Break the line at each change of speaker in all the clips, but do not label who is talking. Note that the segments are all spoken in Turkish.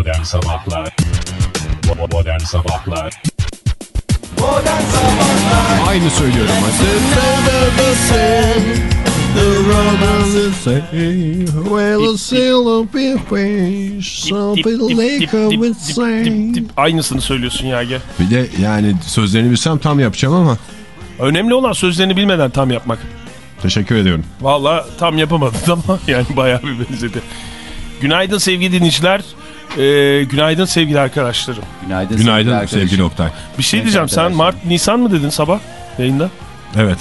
Modern Sabahlar Modern Sabahlar
Aynı söylüyorum.
Aynısını söylüyorsun ya gel.
Bir de yani sözlerini bilsem tam yapacağım ama
Önemli olan sözlerini bilmeden tam yapmak.
teşekkür ediyorum.
Valla tam yapamadın ama yani bayağı bir benzedi. Günaydın sevgili dinleyiciler. Ee, günaydın sevgili arkadaşlarım.
Günaydın,
Günaydın
arkadaşım.
sevgili Oktay.
Bir şey diyeceğim sen. Mart Nisan mı dedin sabah yayında?
Evet.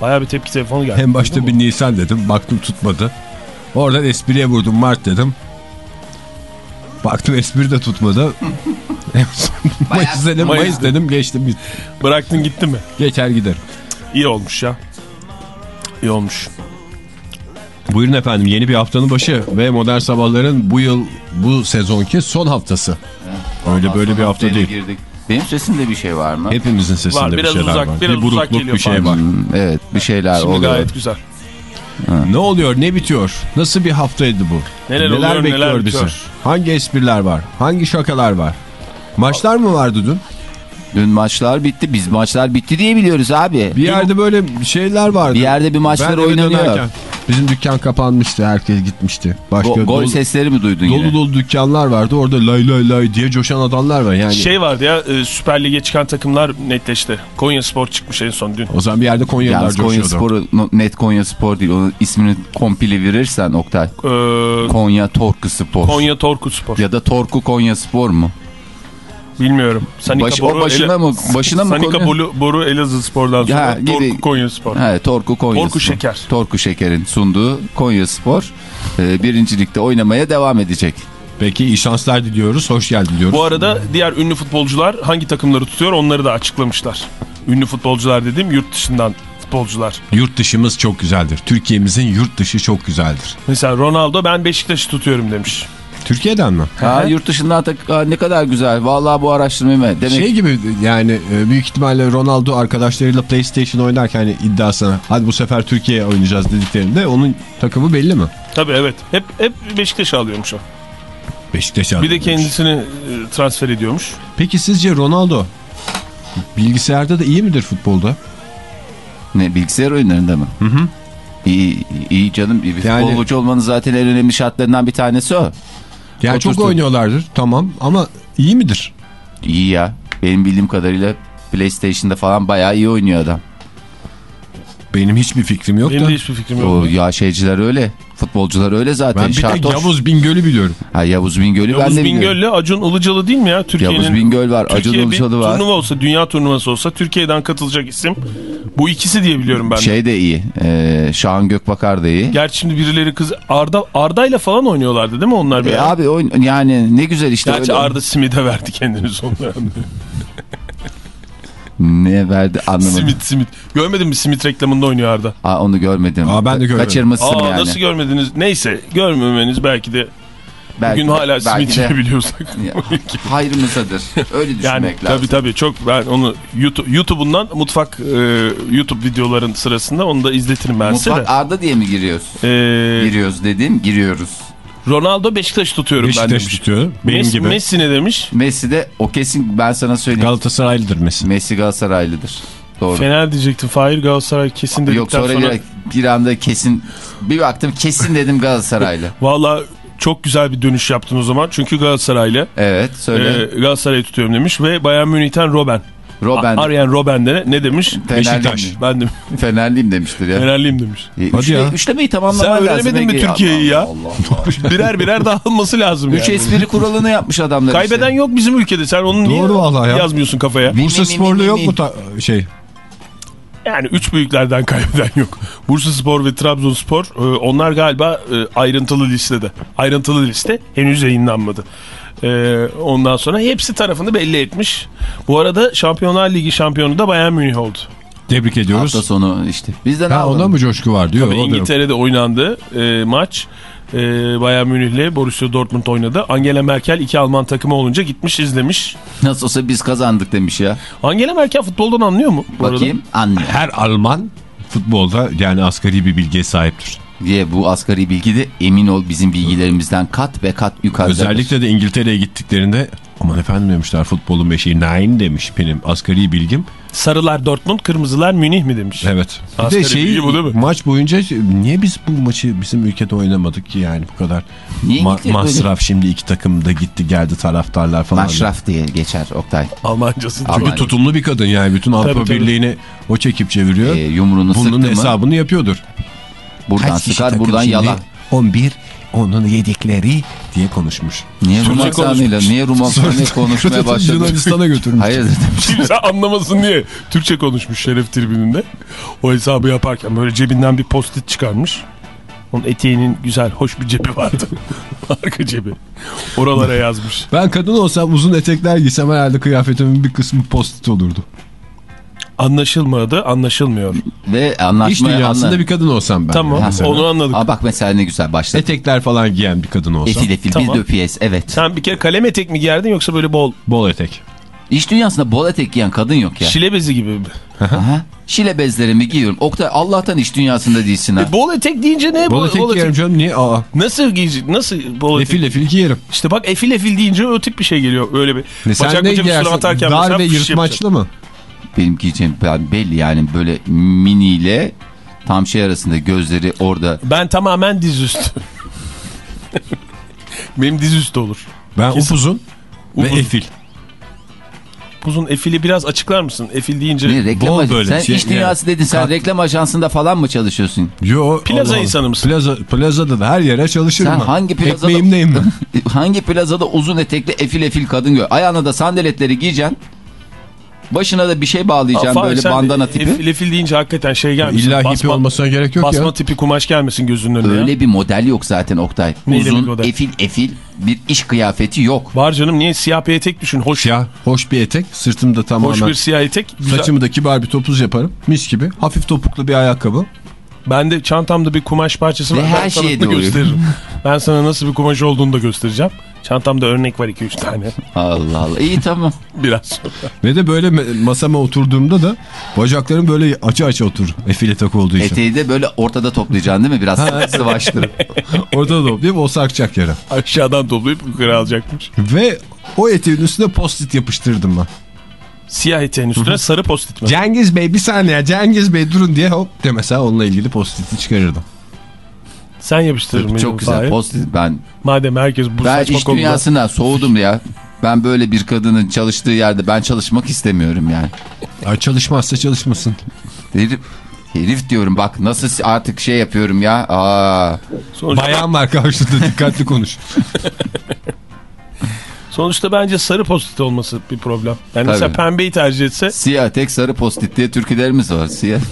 Bayağı bir tepki telefonu geldi.
En başta bir Nisan dedim. Baktım tutmadı. Oradan espriye vurdum Mart dedim. Baktım espri de tutmadı. Mayıs dedim,
Mayıs
Mayıs dedim geçtim.
Bıraktın gitti mi?
Geçer gider.
İyi olmuş ya. İyi olmuş.
Buyurun efendim yeni bir haftanın başı ve Modern Sabahların bu yıl bu sezonki son haftası. Öyle böyle bir hafta değil.
Girdik. Benim sesimde bir şey var mı?
Hepimizin sesinde
Var,
bir şeyler
uzak,
var.
biraz
bir
uzak
burukluk bir şey var.
Hmm, evet bir şeyler
Şimdi
oluyor.
gayet güzel.
Ne oluyor ne bitiyor? Nasıl bir haftaydı bu?
Neler oluyor, neler bitiyor?
Hangi espriler var? Hangi şakalar var? Maçlar mı vardı dün?
Dün maçlar bitti. Biz maçlar bitti diye biliyoruz abi.
Bir yerde böyle şeyler vardı.
Bir yerde bir maçlar
Ben
oynanıyor.
dönerken Bizim dükkan kapanmıştı. Herkes gitmişti. Başka
Go- gol
dolu,
sesleri mi duydun
dolu
yine?
dolu dükkanlar vardı. Orada lay lay lay diye coşan adamlar var. Yani
Şey vardı ya e, Süper Lig'e çıkan takımlar netleşti. Konya Spor çıkmış en son dün.
o zaman bir yerde Konyalılar
Yalnız Konya
coşuyordu.
Spor, net Konya Spor değil. Onun ismini kompili verirsen Oktay.
Ee,
Konya Torku Spor.
Konya Torku Spor.
Ya da Torku Konya Spor mu?
Bilmiyorum. Sanika
Baş- o
Boru,
başına
Ele-
mı- başına mı
Sanika
konuyor?
Boru, Boru Elazığ Spor'dan sonra
Ya, gibi-
Torku Konya Spor.
He, Torku Konya
Torku
Spor.
Şeker.
Torku Şeker'in sunduğu Konya Spor e, birincilikte oynamaya devam edecek.
Peki iyi şanslar diliyoruz. Hoş geldin diyoruz.
Bu arada diğer ünlü futbolcular hangi takımları tutuyor onları da açıklamışlar. Ünlü futbolcular dediğim yurt dışından futbolcular.
Yurt dışımız çok güzeldir. Türkiye'mizin yurt dışı çok güzeldir.
Mesela Ronaldo ben Beşiktaş'ı tutuyorum demiş.
Türkiye'den mi?
Ha, yurt dışından tak- Aa, ne kadar güzel. Vallahi bu araştırmayı mı? Demek
Şey gibi yani e, büyük ihtimalle Ronaldo arkadaşlarıyla PlayStation oynarken hani iddiasına hadi bu sefer Türkiye'ye oynayacağız dediklerinde onun takımı belli mi?
Tabii evet. Hep hep Beşiktaş'ı alıyormuş o.
Beşiktaş
Bir de kendisini e, transfer ediyormuş.
Peki sizce Ronaldo bilgisayarda da iyi midir futbolda?
ne bilgisayar oyunlarında mı? Hı hı. İyi, iyi canım. Bir
Yani-
futbolcu olmanın zaten en önemli şartlarından bir tanesi o.
Yani çok oynuyorlardır tamam ama iyi midir?
İyi ya. Benim bildiğim kadarıyla PlayStation'da falan bayağı iyi oynuyor adam.
Benim hiçbir fikrim yok
Benim
da.
de hiçbir fikrim yok.
O ya şeyciler öyle. Futbolcular öyle zaten.
Ben bir tek
Şartoş.
Yavuz Bingöl'ü biliyorum.
Ha, Yavuz Bingöl'ü ben
Yavuz
de biliyorum.
Bingöl'le Acun Ilıcalı değil mi ya? Türkiye'nin
Yavuz Bingöl var. Acun
Türkiye
Ilıcalı var.
turnuva olsa, dünya turnuvası olsa Türkiye'den katılacak isim. Bu ikisi diye biliyorum ben de.
Şey de iyi. Ee, Şahan Gökbakar da iyi.
Gerçi şimdi birileri kız Arda Arda'yla falan oynuyorlardı değil mi onlar
E, abi oyun, yani ne güzel işte.
Gerçi
öyle.
Arda Simit'e verdi kendini sonunda.
Ne verdi anlamadım.
simit Simit. Görmedin mi Simit reklamında oynuyor Arda?
Aa, onu görmedim.
Aa, ben de görmedim.
Kaçırmışsın
Aa
yani.
nasıl görmediniz? Neyse görmemeniz belki de
Belki-
bugün hala Simit yiyebiliyorsak.
Hayrımızadır. Öyle düşünmek
Yani
lazım.
tabii tabii çok ben onu YouTube, YouTube'undan mutfak e, YouTube videoların sırasında onu da izletirim ben size
Mutfak. Arda diye mi giriyoruz?
E,
Giriyoruz dedim, giriyoruz.
Ronaldo Beşiktaş tutuyorum ben
Beşiktaş
demiş.
tutuyor. Benim
Messi,
gibi.
Messi ne demiş?
Messi de o kesin ben sana söyleyeyim.
Galatasaraylıdır Messi.
Messi Galatasaraylıdır. Doğru.
Fener diyecektim. Fahir Galatasaray kesin dedikten
Yok sonra,
sonra.
bir, bir anda kesin bir baktım kesin dedim Galatasaraylı.
Valla çok güzel bir dönüş yaptın o zaman. Çünkü Galatasaraylı.
Evet söyle.
E, Galatasaray'ı tutuyorum demiş ve Bayern Münih'ten Robben.
Robben
Arjen Robben de ne, demiş?
Fenerliyim,
Beşiktaş.
Ben de
Fenerliyim demiştir ya.
Fenerliyim demiş.
E,
Hadi
üçle-
ya.
Üçlemeyi tamamlaman
Sen
lazım.
öğrenemedin mi. Türkiye'yi ya?
Allah Allah.
birer birer dağılması lazım
Üç
yani.
espri kuralını yapmış adamlar
Kaybeden
işte.
yok bizim ülkede. Sen onu niye
Doğru vallahi ya.
yazmıyorsun kafaya?
Bursa sporlu yok
mi?
mu şey?
Yani üç büyüklerden kaybeden yok. Bursa Spor ve Trabzonspor e, onlar galiba e, ayrıntılı listede. Ayrıntılı liste henüz yayınlanmadı. E, ondan sonra hepsi tarafını belli etmiş. Bu arada Şampiyonlar Ligi şampiyonu da Bayern Münih oldu.
Tebrik ediyoruz.
Hafta sonu işte. Bizden
Ha, onda mı coşku var diyor.
Tabii. İngiltere'de oynandı e, maç. E, Bayern Münih'le Borussia Dortmund oynadı. Angela Merkel iki Alman takımı olunca gitmiş izlemiş.
Nasıl olsa biz kazandık demiş ya.
Angela Merkel futboldan anlıyor mu? bu arada?
Bakayım anlıyor.
Her Alman futbolda yani asgari bir bilgiye sahiptir.
Diye bu asgari bilgi de emin ol bizim bilgilerimizden kat ve kat yukarıda.
Özellikle de İngiltere'ye gittiklerinde aman efendim demişler futbolun beşiği nine demiş benim asgari bilgim.
Sarılar Dortmund, kırmızılar Münih mi demiş.
Evet. Bir
Asgari
de şeyi
bilgi bu değil mi?
maç boyunca niye biz bu maçı bizim ülkede oynamadık ki yani bu kadar
Niye
Ma- masraf şimdi iki takım da gitti geldi taraftarlar falan.
Maşraf diye geçer Oktay.
Almancası.
Al-
Çünkü tutumlu bir kadın yani bütün Avrupa
Tabii, tabii.
Birliği'ni o çekip çeviriyor.
Ee, yumruğunu
Bunun
sıktı mı
hesabını yapıyordur.
Buradan
Kaç
sıkar buradan
şimdi?
yalan.
11 onun yedikleri diye konuşmuş.
Niye Rum
Türkçe
aksanıyla
konuşmuş.
niye Rum aksanıyla konuşmaya başladı?
Yunanistan'a götürmüş.
Hayır dedim.
Kimse anlamasın diye Türkçe konuşmuş şeref tribününde. O hesabı yaparken böyle cebinden bir post-it çıkarmış. Onun eteğinin güzel, hoş bir cebi vardı. Arka cebi. Oralara yazmış.
Ben kadın olsam uzun etekler giysem herhalde kıyafetimin bir kısmı post olurdu.
Anlaşılmadı, anlaşılmıyor.
Ve
İş
anlaşmaya
dünyasında
anla.
bir kadın olsam ben.
Tamam,
mesela.
onu anladık.
Aa, bak mesela ne güzel başladı.
Etekler falan giyen bir kadın olsam.
Efil efil
Tamam.
bir de piyes evet.
Sen bir kere kalem etek mi giyerdin yoksa böyle bol
Bol etek.
İş dünyasında bol etek giyen kadın yok ya.
şile bezi gibi mi?
Aha. Şile bezlerimi giyiyorum. Oktay Allah'tan iş dünyasında değilsin ha.
E, bol etek deyince ne?
Bol etek giyerim canım niye? Aa,
Nasıl giyecek? Nasıl bol etek?
efil efil giyerim.
İşte bak efil efil deyince o tip bir şey geliyor. Öyle bir.
Ne, sen
bacak
ne giyersin? Dar
mesela
ve yırtmaçlı mı?
Benim giyeceğim ben belli yani böyle miniyle tam şey arasında gözleri orada.
Ben tamamen dizüstü. Benim dizüstü olur.
Ben
Kesin.
upuzun ve
Upuzun.
efil.
Uzun efili biraz açıklar mısın? Efil deyince
Ne reklam
Bol böyle
Sen
şey-
iş dünyası dedin sen
Kat-
reklam ajansında falan mı çalışıyorsun?
Yo,
Plaza
Allah Allah.
insanı mısın?
Plaza, plazada da her yere çalışırım
Sen
ben.
hangi plazada-
Ekmeğimdeyim ben.
Hangi plazada uzun etekli efil efil kadın gör. Ayağına da sandaletleri giyeceksin. Başına da bir şey bağlayacaksın
Fahir,
böyle bandana tipi.
Efil, efil deyince hakikaten şey gelmesin.
İlla
basma,
olmasına gerek yok
basma
ya.
tipi kumaş gelmesin gözünün önüne ya.
Öyle bir model yok zaten Oktay.
Bir
Uzun efil efil bir iş kıyafeti yok.
Var canım niye siyah bir etek düşün. Hoş,
Siyah, hoş bir etek. Sırtımda
hoş
tamamen
bir siyah etek. Güzel.
saçımı da kibar bir topuz yaparım. Mis gibi. Hafif topuklu bir ayakkabı.
Ben de çantamda bir kumaş parçası
Ve
var.
her
sana
şeye
da
doğru.
gösteririm. ben sana nasıl bir kumaş olduğunu da göstereceğim. Çantamda örnek var 2-3 tane.
Allah Allah. İyi tamam.
Biraz sonra.
Ve de böyle masama oturduğumda da bacaklarım böyle açı açı oturur. Efil etek olduğu için.
Eteği de böyle ortada toplayacaksın değil mi? Biraz sıvaştırıp.
Orada da toplayıp o sarkacak yere.
Aşağıdan toplayıp yukarı alacakmış.
Ve o eteğin üstüne post-it yapıştırdım ben.
Siyah eteğin üstüne sarı postit mi?
Cengiz Bey bir saniye Cengiz Bey durun diye hop de mesela onunla ilgili post-it'i çıkarırdım.
Sen yapıştırır
Çok güzel. Post ben
Madem herkes bu
ben
saçma
iş
konuda.
dünyasından soğudum ya. Ben böyle bir kadının çalıştığı yerde ben çalışmak istemiyorum yani.
Ay çalışmazsa çalışmasın.
Herif, herif diyorum bak nasıl artık şey yapıyorum ya. Aa,
Sonuçta,
Bayan var karşıda dikkatli konuş.
sonuçta bence sarı postit olması bir problem. Yani
Tabii.
mesela pembeyi tercih etse
siyah tek sarı postit diye türkülerimiz var. Siyah.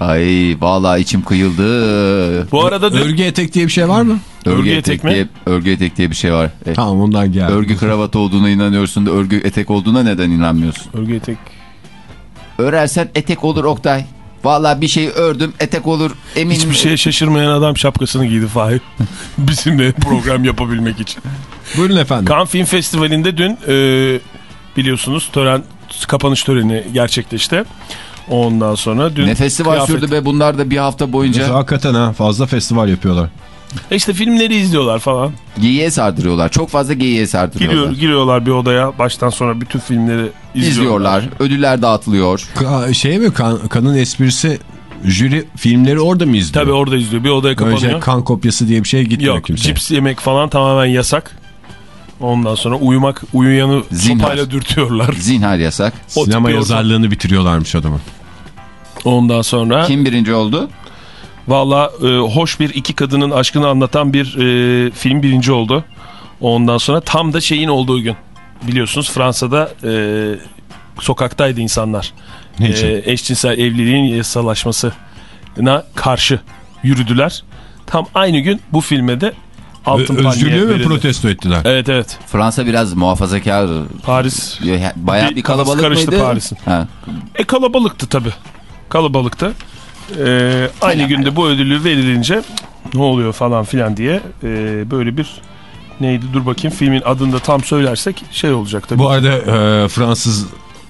Ay vallahi içim kıyıldı.
bu arada da
Örgü etek diye bir şey var mı?
Örgü etek mi?
diye, örgü etek diye bir şey var. E,
Tamam ondan gel.
örgü kravat olduğuna inanıyorsun da örgü etek olduğuna neden inanmıyorsun?
örgü etek
Örersen etek olur Oktay. Vallahi bir şey ördüm etek olur eminim.
hiçbir şeye şaşırmayan adam şapkasını giydi Fahir. Bizimle program yapabilmek için.
Buyurun efendim.
Cannes Film Festivali'nde dün e, biliyorsunuz tören kapanış töreni gerçekleşti. Ondan sonra dün
Ne festival
kıyafet-
sürdü be bunlar da bir hafta boyunca
Hakikaten ha fazla festival yapıyorlar.
E işte filmleri izliyorlar falan.
geyiğe sardırıyorlar. Çok fazla geyiğe sardırıyorlar.
Giriyor, giriyorlar bir odaya baştan sonra bütün filmleri izliyorlar.
İzliyorlar. Ödüller dağıtılıyor.
Ka- şey mi kan, kanın esprisi jüri filmleri orada mı izliyor?
Tabii orada izliyor. Bir odaya kapanıyor.
Önce kan kopyası diye bir şey gitmiyor
Yok
kimse.
cips yemek falan tamamen yasak. Ondan sonra uyumak uyuyanı
Zinhar.
sopayla dürtüyorlar.
Zinhar yasak.
O
Sinema yazarlığını bitiriyorlarmış adamın.
Ondan sonra
Kim birinci oldu?
Valla e, hoş bir iki kadının aşkını anlatan bir e, film birinci oldu. Ondan sonra tam da şeyin olduğu gün. Biliyorsunuz Fransa'da e, sokaktaydı insanlar.
Ne için?
E, eşcinsel evliliğin yasalaşmasına karşı yürüdüler. Tam aynı gün bu filme de altın
Özgürlüğü mü protesto ettiler?
Evet evet.
Fransa biraz muhafazakar.
Paris.
Bayağı
Bir
bir kalabalık
karıştı
mıydı?
Paris'in. E kalabalıktı tabii. Kalabalıktı. E, aynı günde bu ödülü verilince ne oluyor falan filan diye e, böyle bir neydi dur bakayım filmin adını da tam söylersek şey olacak tabii.
Bu arada e, Fransız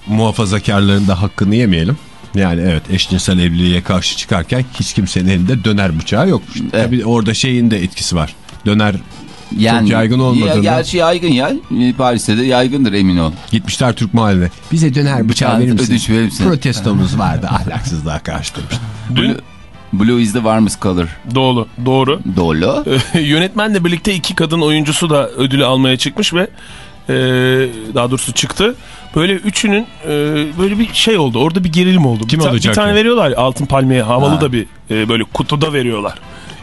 muhafazakarların da hakkını yemeyelim. Yani evet eşcinsel evliliğe karşı çıkarken hiç kimsenin elinde döner bıçağı yokmuş.
Evet.
Tabii orada şeyin de etkisi var. Döner
Yani,
yaygın olmadığından.
Ya, gerçi yaygın ya. Paris'te de yaygındır emin ol.
gitmişler Türk mahalline. Bize döner bıçağı verir misiniz?
ödünç verir misin?
Protestomuz vardı ahlaksızlığa karşı demiş.
Dün
Blue is the warmest color.
doğru. Doğru.
Dolu.
Yönetmenle birlikte iki kadın oyuncusu da ödülü almaya çıkmış ve e, daha doğrusu çıktı. Böyle üçünün e, böyle bir şey oldu. Orada bir gerilim oldu.
Kim
bir,
alacak
Bir tane
ya?
veriyorlar altın palmiye havalı
Ha.
da bir e, böyle kutuda veriyorlar.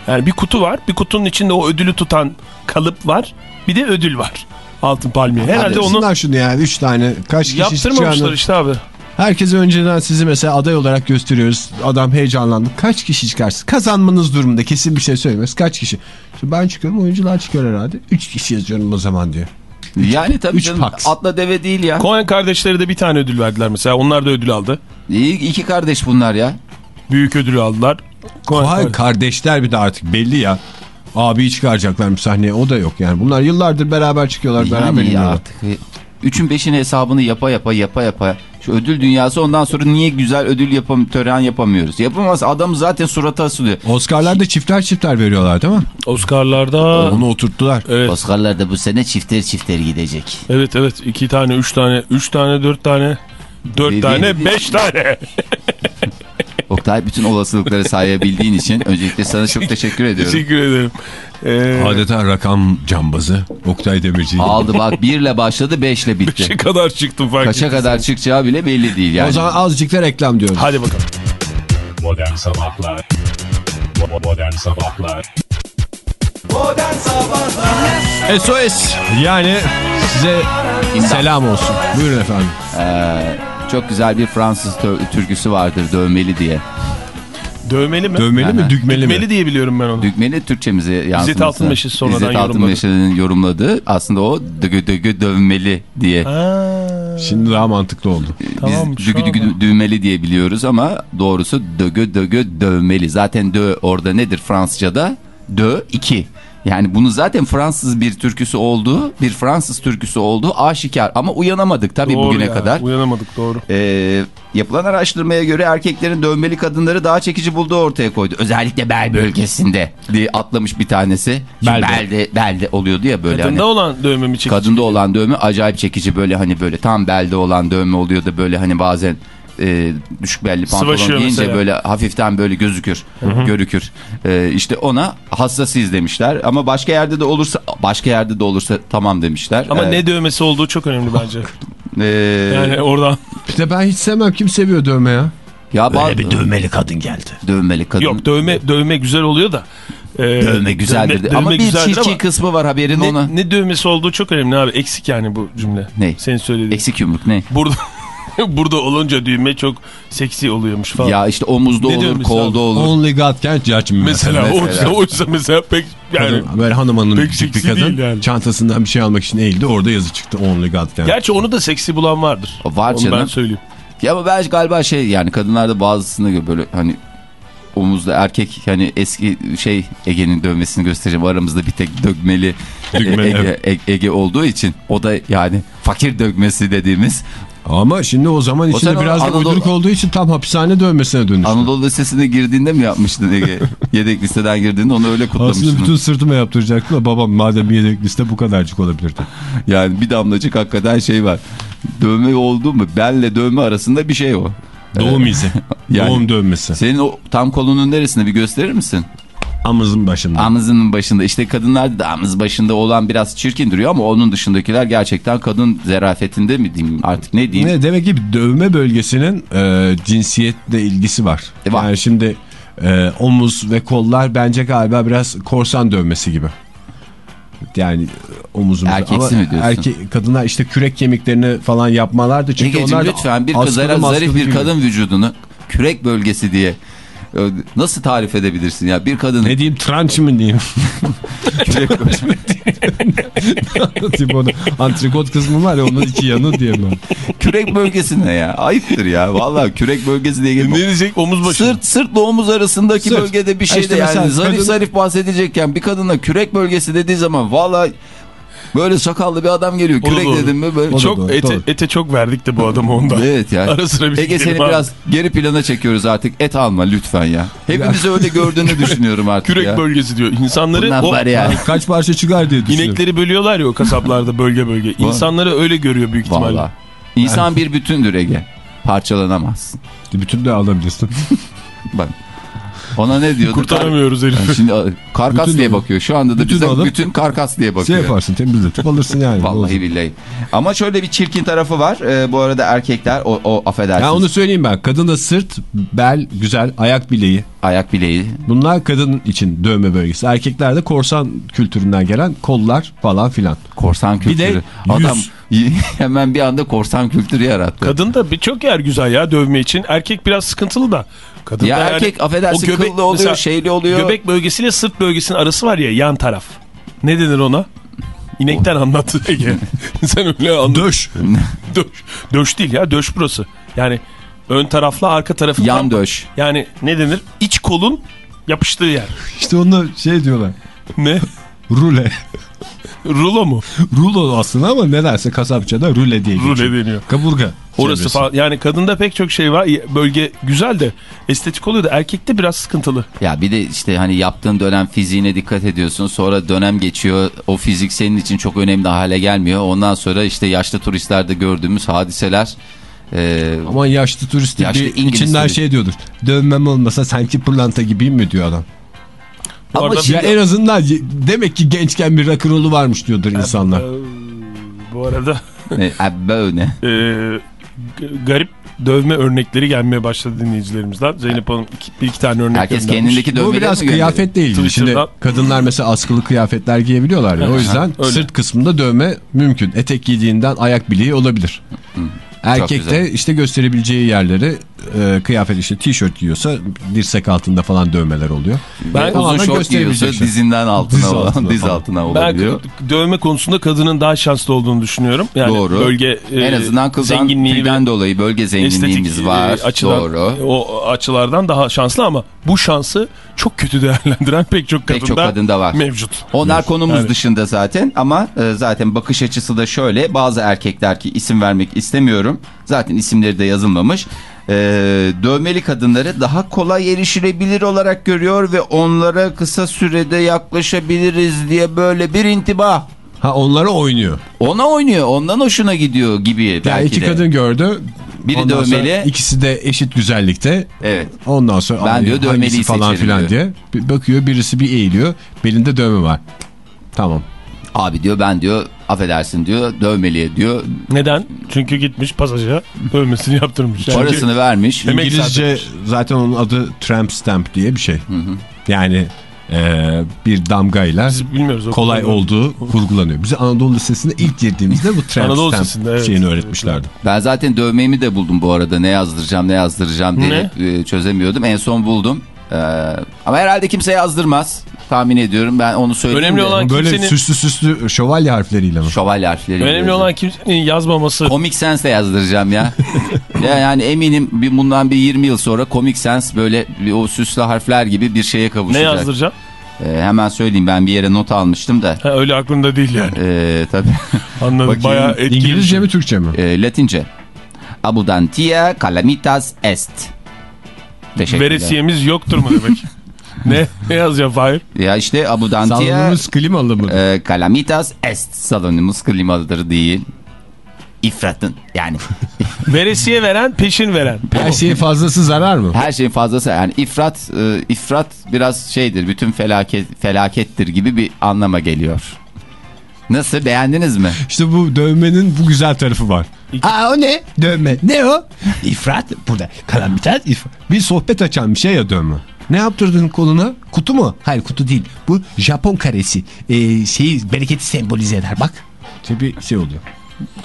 Yani bir kutu var. Bir kutunun içinde o ödülü tutan kalıp var. Bir de ödül var. Altın palmiye. Herhalde onu
şunu yani 3 tane kaç kişi
yaptırmamışlar
çıkacağını.
işte abi.
Herkese önceden sizi mesela aday olarak gösteriyoruz. Adam heyecanlandı. Kaç kişi çıkarsın? Kazanmanız durumunda kesin bir şey söylemez. Kaç kişi? Şimdi ben çıkıyorum oyuncular çıkıyor herhalde. 3 kişi yazıyorum o zaman diyor.
Yani tabii
Üç
canım,
paks.
atla deve değil ya.
Coen kardeşleri de bir tane ödül verdiler mesela. Onlar da ödül aldı.
İyi, iki kardeş bunlar ya.
Büyük ödül aldılar. Coen
Hayır
kardeş-
kardeşler bir de artık belli ya. Abiyi çıkaracaklarmış sahneye o da yok yani. Bunlar yıllardır beraber çıkıyorlar beraber
Yani ya
iniyorlar.
artık. Üçün beşin hesabını yapa yapa yapa yapa. Şu ödül dünyası ondan sonra niye güzel ödül yapam tören yapamıyoruz? Yapamaz adam zaten surata asılıyor.
Oscar'larda çiftler çifter veriyorlar değil mi?
Oscar'larda
Onu oturttular.
evet,
Oscar'lar da bu sene çifter çifter gidecek.
evet evet iki tane üç tane üç tane dört tane dört tane beş tane.
Oktay bütün olasılıkları sayabildiğin için öncelikle sana çok teşekkür ediyorum.
Teşekkür ederim. Ee,
Adeta rakam cambazı Oktay Demirci.
Aldı bak birle başladı beşle bitti.
Beşe kadar çıktım fark
Kaça
ettiysen.
kadar çıkacağı bile belli değil yani.
O zaman azıcık da reklam diyoruz.
Hadi bakalım.
Modern Sabahlar Bo- Modern Sabahlar
SOS yani size selam olsun. Buyurun efendim.
Ee, çok güzel bir Fransız türküsü vardır dövmeli diye.
Dövmeli mi?
Dövmeli mi
Aha.
dükmeli mi?
Dövmeli diye biliyorum ben onu.
Dükmeli Türkçemize yansıması.
İzzet Altınmeşe sonradan
İzzet
yorumladı.
Altınmeşe'nin yorumladığı aslında o dögü dögü dövmeli diye.
Ha,
Şimdi daha mantıklı oldu.
tamam.
Biz dügü dügü düğmeli diye biliyoruz ama doğrusu dögü dögü dövmeli. Zaten dö orada nedir Fransızca'da? Dö 2. Yani bunu zaten Fransız bir türküsü olduğu, bir Fransız türküsü olduğu aşikar. Ama uyanamadık tabii bugüne kadar.
Uyanamadık doğru.
Ee, yapılan araştırmaya göre erkeklerin dövmeli kadınları daha çekici bulduğu ortaya koydu. Özellikle bel bölgesinde diye atlamış bir tanesi.
Belde.
Belde, belde oluyordu ya böyle
Kadında
hani.
olan dövme mi çekici?
Kadında olan dövme acayip çekici böyle hani böyle tam belde olan dövme oluyor da böyle hani bazen e, düşük belli pantolon
Sıvaşıyor
giyince
mesela.
böyle hafiften böyle gözükür, görükür. E, işte ona hassasıyız demişler ama başka yerde de olursa başka yerde de olursa tamam demişler.
Ama
E,
ne dövmesi olduğu çok önemli bence.
e,
Yani oradan.
Bir de ben hiç sevmem. Kim seviyor dövme ya?
ya bazı
dövmeli kadın geldi.
dövmeli kadın.
Yok dövme dövme güzel oluyor da. e,
Dövme güzeldir.
dövme-
ama
dövme
bir
güzeldir
çiftçi
ama
kısmı var haberin ona.
ne, ne dövmesi olduğu çok önemli abi. Eksik yani bu cümle.
Ne?
Senin söylediğin.
Eksik yumruk ne?
Burada burada olunca düğme çok seksi oluyormuş falan.
Ya işte omuzda
Ne
olur, kolda
abi?
olur.
Only God can judge me.
mesela,
mesela.
oysa, oysa mesela pek yani
Kadın, böyle hanım hanım
Pek
küçük bir kadın
yani.
çantasından bir şey almak için eğildi. Orada yazı çıktı Only God can.
Gerçi onu da seksi bulan vardır.
Var
Onu ben söyleyeyim.
Ya ama ben galiba şey yani kadınlarda bazısına göre böyle hani omuzda erkek hani eski şey Ege'nin dövmesini göstereceğim aramızda bir tek dökmeli
Dökmeli,
Ege,
evet.
Ege, Ege olduğu için o da yani fakir dökmesi dediğimiz
Ama şimdi o zaman
O
içinde
sen
biraz da
Anadolu-
uyduruk olduğu için tam hapishane dövmesine dönüştü.
Anadolu Lisesi'ne girdiğinde mi yapmıştın Ege? Yedek listeden girdiğinde onu öyle kutlamıştın.
Aslında bütün sırtıma yaptıracaktım da babam madem yedek liste bu kadarcık olabilirdi.
Yani bir damlacık hakikaten şey var. Dövme oldu mu belle dövme arasında bir şey o.
Doğum izi.
Yani-
Doğum dövmesi.
Senin o tam kolunun neresinde bir gösterir misin?
Amızın başında.
Amızının başında işte kadınlarda da amız başında olan biraz çirkin duruyor ama onun dışındakiler gerçekten kadın zerafetinde mi diyeyim artık ne diyeyim.
Ne demek ki dövme bölgesinin e, cinsiyetle ilgisi var.
E, var.
Yani şimdi e, omuz ve kollar bence galiba biraz korsan dövmesi gibi. Yani omuzumuz
Erkeksi mi diyorsun?
Erke, kadınlar işte kürek kemiklerini falan yapmalar da çünkü
Egeciğim
onlar da
lütfen bir kızara zarif bir
gibi.
kadın vücudunu kürek bölgesi diye e, nasıl tarif edebilirsin ya bir kadının
Ne diyeyim tranç mı diyeyim? Anlatayım onu. Antrikot kısmı var ya onun iki yanı diyeyim ben.
kürek bölgesi ne ya ayıptır ya vallahi kürek bölgesi diye
Ne
gelip
diyecek omuz başı.
Sırt sırtla omuz arasındaki
Sırt.
bölgede bir şey
İşte
de yani
mesela
zarif
kadın-
zarif bahsedecekken bir kadına kürek bölgesi dediği zaman vallahi Böyle sakallı bir adam geliyor. Kürek
doğru.
dedim mi böyle.
Çok
doğru,
ete,
doğru.
ete çok verdik de bu adamı ondan.
Evet ya.
Ara sıra bir
Ege
gidelim
seni
abi.
biraz geri plana çekiyoruz artık. Et alma lütfen ya. Hepimizi öyle gördüğünü düşünüyorum artık
Kürek
ya.
bölgesi diyor. İnsanları
Bunlar
o
var ya.
Kaç parça çıkar diye düşünüyorum.
inekleri bölüyorlar ya o kasaplarda bölge bölge. İnsanları öyle görüyor büyük ihtimalle.
Valla. İnsan bir bütündür Ege. Parçalanamazsın.
Bütün de alabilirsin.
Bak. Ona ne diyordu?
Kurtaramıyoruz
Yani
herifi.
Şimdi karkas
Bütün
diye bakıyor. Şu anda da
bütün
bize
alıp-
bütün karkas diye
şey
bakıyor.
yaparsın temizletip alırsın yani.
Vallahi billahi. Ama şöyle bir çirkin tarafı var. Ee, bu arada erkekler o, o affedersiniz.
Ya onu söyleyeyim ben. Kadın da sırt, bel, güzel, ayak bileği.
Ayak bileği.
Bunlar kadın için dövme bölgesi. Erkeklerde korsan kültüründen gelen kollar falan filan.
Korsan kültürü.
de
Adam hemen bir anda korsan kültürü yarattı.
Kadın da birçok yer güzel ya dövme için. Erkek biraz sıkıntılı da. Kadın
ya
da yani
erkek affedersin
o göbek-
kıllı oluyor,
mesela
şeyli oluyor.
Göbek bölgesiyle sırt bölgesinin arası var ya yan taraf. Ne denir ona? İnekten anlattı Ege. Sen öyle anlat.
Döş.
Döş. Döş değil ya döş burası. Yani ön tarafla arka tarafın
Yan
tam-
döş.
Yani ne denir? İç kolun yapıştığı yer.
İşte onu şey diyorlar.
Ne?
Rule.
Rulo mu?
Rulo aslında ama nedense kasapçada rule diye geçiyor.
Rule deniyor.
Kaburga.
Orası
çevresi.
falan. Yani kadında pek çok şey var. Bölge güzel de estetik oluyor da erkekte biraz sıkıntılı.
Ya bir de işte hani yaptığın dönem fiziğine dikkat ediyorsun. Sonra dönem geçiyor. O fizik senin için çok önemli hale gelmiyor. Ondan sonra işte yaşlı turistlerde gördüğümüz hadiseler e,
Ama yaşlı turist
Yaşlı
bir
İngiliz
içinden
turist.
şey diyordur. Dövmem olmasa sanki pırlanta gibiyim mi diyor adam.
Ama şimdi-
Ya en azından demek ki gençken bir rock'n'roll'u varmış diyordur insanlar.
Ee, bu arada
Ne, e, böyle.
e, g- garip dövme örnekleri gelmeye başladı dinleyicilerimizden. Zeynep Hanım iki, bir iki tane örnek
Herkes
göndermiş.
kendindeki
Bu
dövmeleri
biraz
mi gönderiyor?
kıyafetle ilgili. Şimdi kadınlar mesela askılı kıyafetler giyebiliyorlar ya. O yüzden
öyle.
sırt kısmında dövme mümkün. Etek giydiğinden ayak bileği olabilir. Erkek de işte gösterebileceği yerleri e, kıyafet işte tişört giyiyorsa dirsek altında falan dövmeler oluyor.
Ben
Ben uzun şort giyiyorsa
şey.
dizinden altına,
Diz
olan-
altına
diz altına
Ben
olabiliyor.
dövme konusunda kadının daha şanslı olduğunu düşünüyorum. Yani
Doğru.
Bölge e,
en azından kızdan tüyden dolayı bölge zenginliğimiz
estetik
var.
e, açıdan,
Doğru.
o açılardan daha şanslı ama bu şansı çok kötü değerlendiren pek çok
Pek
kadında,
çok kadında var.
mevcut.
Onlar konumuz
Yani.
dışında zaten ama e, zaten bakış açısı da şöyle. Bazı erkekler ki isim vermek istemiyorum. Zaten isimleri de yazılmamış. E, dövmeli kadınları daha kolay erişilebilir olarak görüyor ve onlara kısa sürede yaklaşabiliriz diye böyle bir intibah.
Ha onlara oynuyor.
Ona oynuyor, ondan hoşuna gidiyor gibi
Yani
belki
iki
de.
kadın gördü.
Biri
Ondan
dövmeli.
ikisi de eşit güzellikte.
Evet.
Ondan sonra
Ben diyor dövmeliyi
falan filan
diyor.
diye. Bakıyor birisi bir eğiliyor. Belinde dövme var. Tamam.
Abi diyor ben diyor affedersin diyor dövmeliye diyor
Neden? Çünkü gitmiş pasaja dövmesini yaptırmış. Yani
parasını vermiş.
İngilizce zaten onun adı tramp stamp diye bir şey. Yani e, bir damgayla
Biz bilmiyoruz.
kolay
konuda.
olduğu vurgulanıyor. Bize Anadolu Lisesi'nde ilk girdiğimizde bu tramp
Anadolu
stamp
Lisesi'nde, evet.
şeyini öğretmişlerdi.
Ben zaten dövmeğimi de buldum bu arada. Ne yazdıracağım ne yazdıracağım diye e, çözemiyordum. En son buldum. Ee, ama herhalde kimse yazdırmaz. Tahmin ediyorum. Ben onu söyleyeyim
Önemli
de.
olan-
Böyle
kimsenin-
süslü süslü şövalye harfleriyle mi?
Şövalye harfleri.
Önemli olan kimsenin yazmaması.
Comic Sense yazdıracağım ya. ya yani eminim bir bundan bir 20 yıl sonra Comic Sense böyle bir o süslü harfler gibi bir şeye
Ne
kavuşacak.
yazdıracağım?
Ee, hemen söyleyeyim ben bir yere not almıştım da.
Ha, öyle aklımda değil yani.
Ee, tabii.
Anladım.
Bakayım.
Bayağı etkili.
İngilizce
şey.
mi Türkçe mi?
Ee, Latince. Abudantia calamitas est. Teşekkürler.
Veresiyemiz yoktur mu demek? ne? Ne yazacağım Fahir?
Ya işte Abudantia
Salonumuz klimalı mı?
e, calamitas est. Salonumuz klimalıdır değil. İfratın yani
Veresiye veren, peşin veren.
Her şeyin fazlası zarar mı?
her şeyin fazlası yani ifrat e, ifrat biraz şeydir bütün felaket felakettir gibi bir anlama geliyor. Nasıl beğendiniz mi?
İşte bu dövmenin bu güzel tarafı var. Aa o ne? Dövme. Ne o? İfrat. Burada kalamitat ifrat. Bir sohbet açan bir şey ya dövme. Ne yaptırdın koluna? Kutu mu? Hayır kutu değil. Bu Japon karesi. Ee, şeyi bereketi sembolize eder bak. Bir şey oluyor.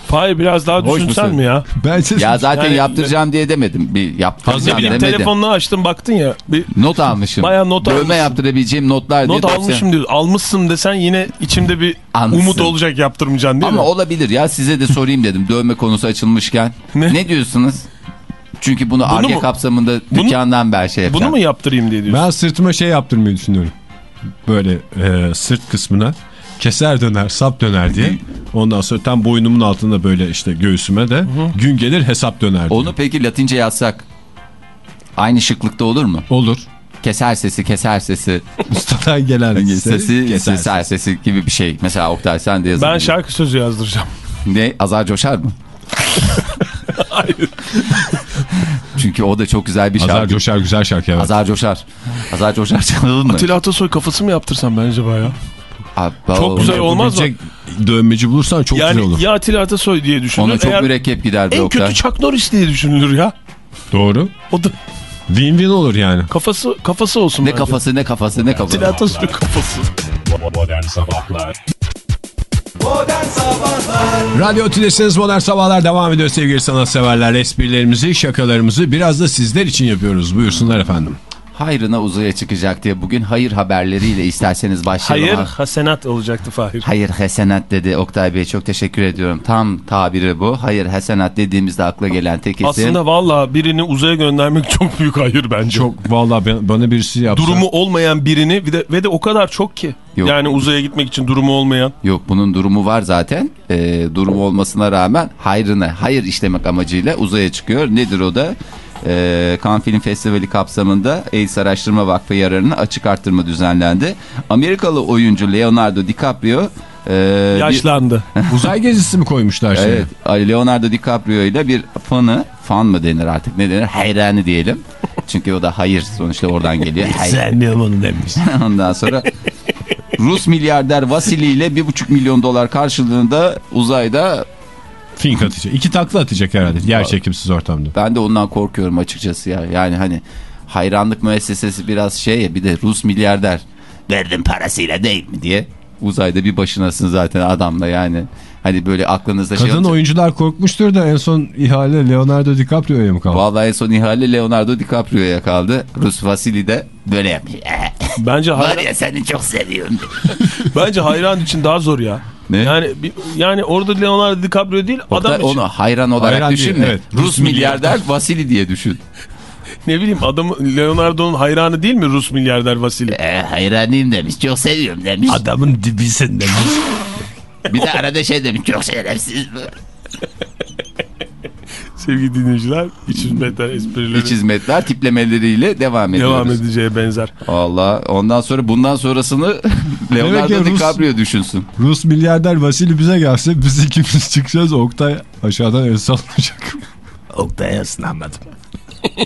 Fahir biraz daha
Hoş
düşünsen
musun?
mi ya?
Ben
Ya zaten
Yani-
yaptıracağım diye demedim. Bir yaptıracağım
bileyim
demedim.
telefonunu açtın baktın ya. Bir
Not almışım.
Bayağı not
Dövme
almışsın.
yaptırabileceğim notlar diye.
not almışım diyor. Almışsın desen yine içimde bir
Almışsın.
umut olacak yaptırmayacaksın değil
Ama
mi?
olabilir ya size de sorayım dedim dövme konusu açılmışken.
Ne?
Ne, diyorsunuz? Çünkü bunu,
Bunu
arge kapsamında
Bunu-
dükkandan ben şey yapacağım.
Bunu mu yaptırayım diye diyorsun?
Ben sırtıma şey yaptırmayı düşünüyorum. Böyle e, sırt kısmına keser döner, sap döner diye. Ondan sonra tam boynumun altında böyle işte göğsüme de gün gelir hesap döner diye.
Onu peki Latince yazsak aynı şıklıkta olur mu?
Olur.
Keser sesi, keser sesi,
Ustadan gelen
sesi,
keser.
keser sesi gibi bir şey. Mesela Oktay sen de yazın.
Ben şarkı sözü yazdıracağım.
Ne? Azar coşar mı?
Hayır.
Çünkü o da çok güzel bir şarkı.
Azar Coşar güzel şarkı evet.
Azar coşar. Azar coşar çalalım mı?
Atilla Atasoy kafası mı yaptırsam ben acaba ya?
Aba,
Çok güzel olmaz mı?
Dövmeci bulursan çok güzel
Yani
olur.
ya Atilla Atasoy diye düşünülür.
Ona çok
Eğer
mürekkep gider be
en
Oktay.
kötü Chuck Norris diye düşünülür ya.
Doğru.
O da
Win-win olur yani.
kafası kafası olsun
Ne
bence.
kafası ne kafası ne
Atilla
kafası.
Atasoy kafası.
Modern Sabahlar
Radyo Tülesi'niz Modern Sabahlar devam ediyor sevgili sanatseverler. Esprilerimizi, şakalarımızı biraz da sizler için yapıyoruz. Buyursunlar efendim.
Hayrına uzaya çıkacak diye bugün hayır haberleriyle isterseniz başlayalım.
Hayır
Ha-
hasenat olacaktı Fahir.
Hayır hasenat dedi Oktay Bey çok teşekkür ediyorum. Tam tabiri bu. Hayır hasenat dediğimizde akla gelen tek isim.
Aslında valla birini uzaya göndermek çok büyük hayır bence.
Çok vallahi ben- bana birisi yapsa.
Durumu olmayan birini ve de, ve de o kadar çok ki.
Yok.
Yani uzaya gitmek için durumu olmayan.
Yok bunun durumu var zaten. Ee, durumu olmasına rağmen hayrına hayır işlemek amacıyla uzaya çıkıyor. Nedir o da? Ee, Cannes Film Festivali kapsamında AIDS Araştırma Vakfı yararına açık arttırma düzenlendi. Amerikalı oyuncu Leonardo DiCaprio e, bir-
Yaşlandı.
Uzay gezisi mi koymuşlar şimdi?
Evet Leonardo DiCaprio ile bir fanı fan mı denir artık ne denir hayranı diyelim. Çünkü o da hayır sonuçta oradan geliyor. Hayır.
Sevmiyorum onu demiş.
Ondan sonra Rus milyarder Vasili ile 1,5 milyon dolar karşılığında uzayda
Fink atacak. İki takla atacak herhalde. Yer çekimsiz ortamda.
ben de ondan korkuyorum açıkçası ya. Yani hani hayranlık müessesesi biraz şey ya bir de Rus milyarder verdim parasıyla değil mi diye uzayda bir başınasın zaten adamla yani. Hani böyle aklınızda şey
Kadın oyuncular korkmuştur da en son ihale Leonardo DiCaprio'ya mı kaldı?
Vallahi en son ihale Leonardo DiCaprio'ya kaldı. Rus Vasili de böyle yapmış.
Bence
Var
hayran,
ya seni çok seviyorum.
bence hayran için daha zor ya.
Ne?
Yani yani orada Leonardo DiCaprio değil adam
Oktay,
için.
onu hayran olarak
Hayran
düşünme.
evet.
Rus,
Rus
milyarder Vasili diye düşün.
Ne bileyim adamı Leonardo'nun hayranı değil mi Rus milyarder Vasili?
E, hayranıyım demiş. Çok seviyorum demiş.
Adamın dibisin demiş.
Bir de arada şey demiş. Çok şerefsiz bu.
Sevgili dinleyiciler iç hizmetler esprileri
İç hizmetler tiplemeleriyle devam ediyoruz.
devam edeceğe benzer.
Allah. Ondan sonra bundan sonrasını Leonardo
Rus-
DiCaprio düşünsün.
Rus milyarder Vasili bize gelse biz ikimiz çıkacağız. Oktay aşağıdan el sallayacak. Oktay'a ısınamadım.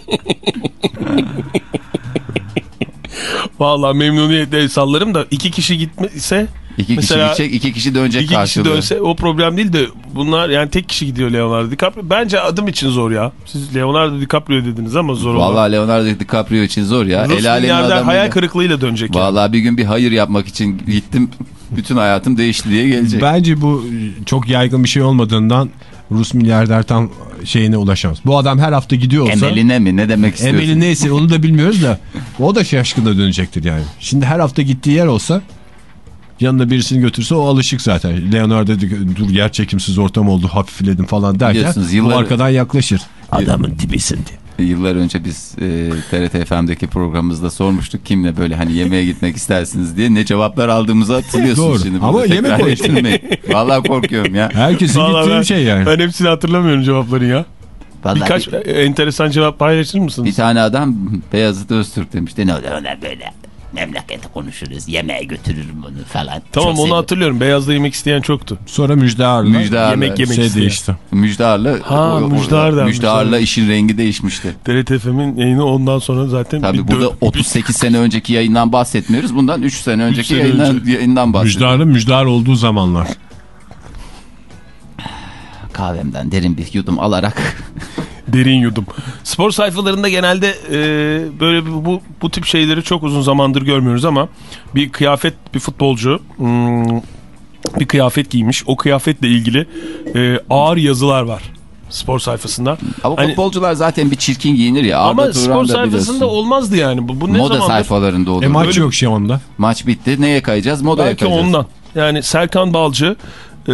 Vallahi memnuniyetle sallarım da iki kişi gitmese
İki
Mesela
kişi gidecek, iki kişi dönecek
iki kişi
karşılığı.
dönse o problem değil de bunlar yani tek kişi gidiyor Leonardo DiCaprio. Bence adım için zor ya. Siz Leonardo DiCaprio dediniz ama zor olur.
Vallahi Leonardo DiCaprio için zor ya.
Rus
El adamıyla-
hayal kırıklığıyla dönecek. yani.
Vallahi bir gün bir hayır yapmak için gittim. Bütün hayatım değişti diye gelecek.
Bence bu çok yaygın bir şey olmadığından Rus milyarder tam şeyine ulaşamaz. Bu adam her hafta gidiyor olsa...
Emeline mi? Ne demek istiyorsun?
Emeli neyse onu da bilmiyoruz da o da şaşkına dönecektir yani. Şimdi her hafta gittiği yer olsa yanına birisini götürse o alışık zaten. Leonardo dedi dur yer çekimsiz ortam oldu hafifledim falan derken
Biliyorsunuz,
bu arkadan yaklaşır. Adamın dibisindi.
Yıllar önce biz e, TRT FM'deki programımızda sormuştuk kimle böyle hani yemeğe gitmek istersiniz diye ne cevaplar aldığımızı hatırlıyorsunuz
Doğru.
şimdi.
Ama yemek o.
ettirmeyin. Vallahi korkuyorum ya.
Herkesin
Vallahi
gittiği
ben,
bir şey yani.
Ben hepsini hatırlamıyorum cevapları ya.
Vallahi
Birkaç
bir,
enteresan cevap paylaşır mısınız?
bir tane adam Beyazıt Öztürk demişti. Ne öyle öyle böyle memleketi konuşuruz yemeğe götürürüm bunu falan.
Tamam
Çok
onu
sevdim.
hatırlıyorum. Beyazda yemek isteyen çoktu.
Sonra müjdarla
Müjdarla
Yemek yemek
şey
isteyen.
değişti.
Müjdarla,
Ha,
o- o- Müjdarla
evet.
işin rengi değişmişti.
TRT FM'in yayını ondan sonra zaten
Tabii
bir
burada
dö-
38 sene önceki yayından bahsetmiyoruz. Bundan 3 sene önceki
sene
yayından,
önce.
yayından bahsediyoruz.
Müjdarın müjdar olduğu zamanlar.
Kahvemden derin bir yudum alarak
derin yudum. Spor sayfalarında genelde e, böyle bu, bu tip şeyleri çok uzun zamandır görmüyoruz ama bir kıyafet bir futbolcu hmm, bir kıyafet giymiş. O kıyafetle ilgili e, ağır yazılar var spor sayfasında.
Ama
Hani-
futbolcular zaten bir çirkin giyinir ya. Arda
ama
Turan
spor
da
sayfasında
biliyorsun.
olmazdı yani. Bu, bu ne
Moda
zamandır?
sayfalarında olur.
E maç
Böyle-
yok şey onda.
Maç bitti. Neye kayacağız? Modaya
Belki
kayacağız.
ondan. Yani Serkan Balcı e,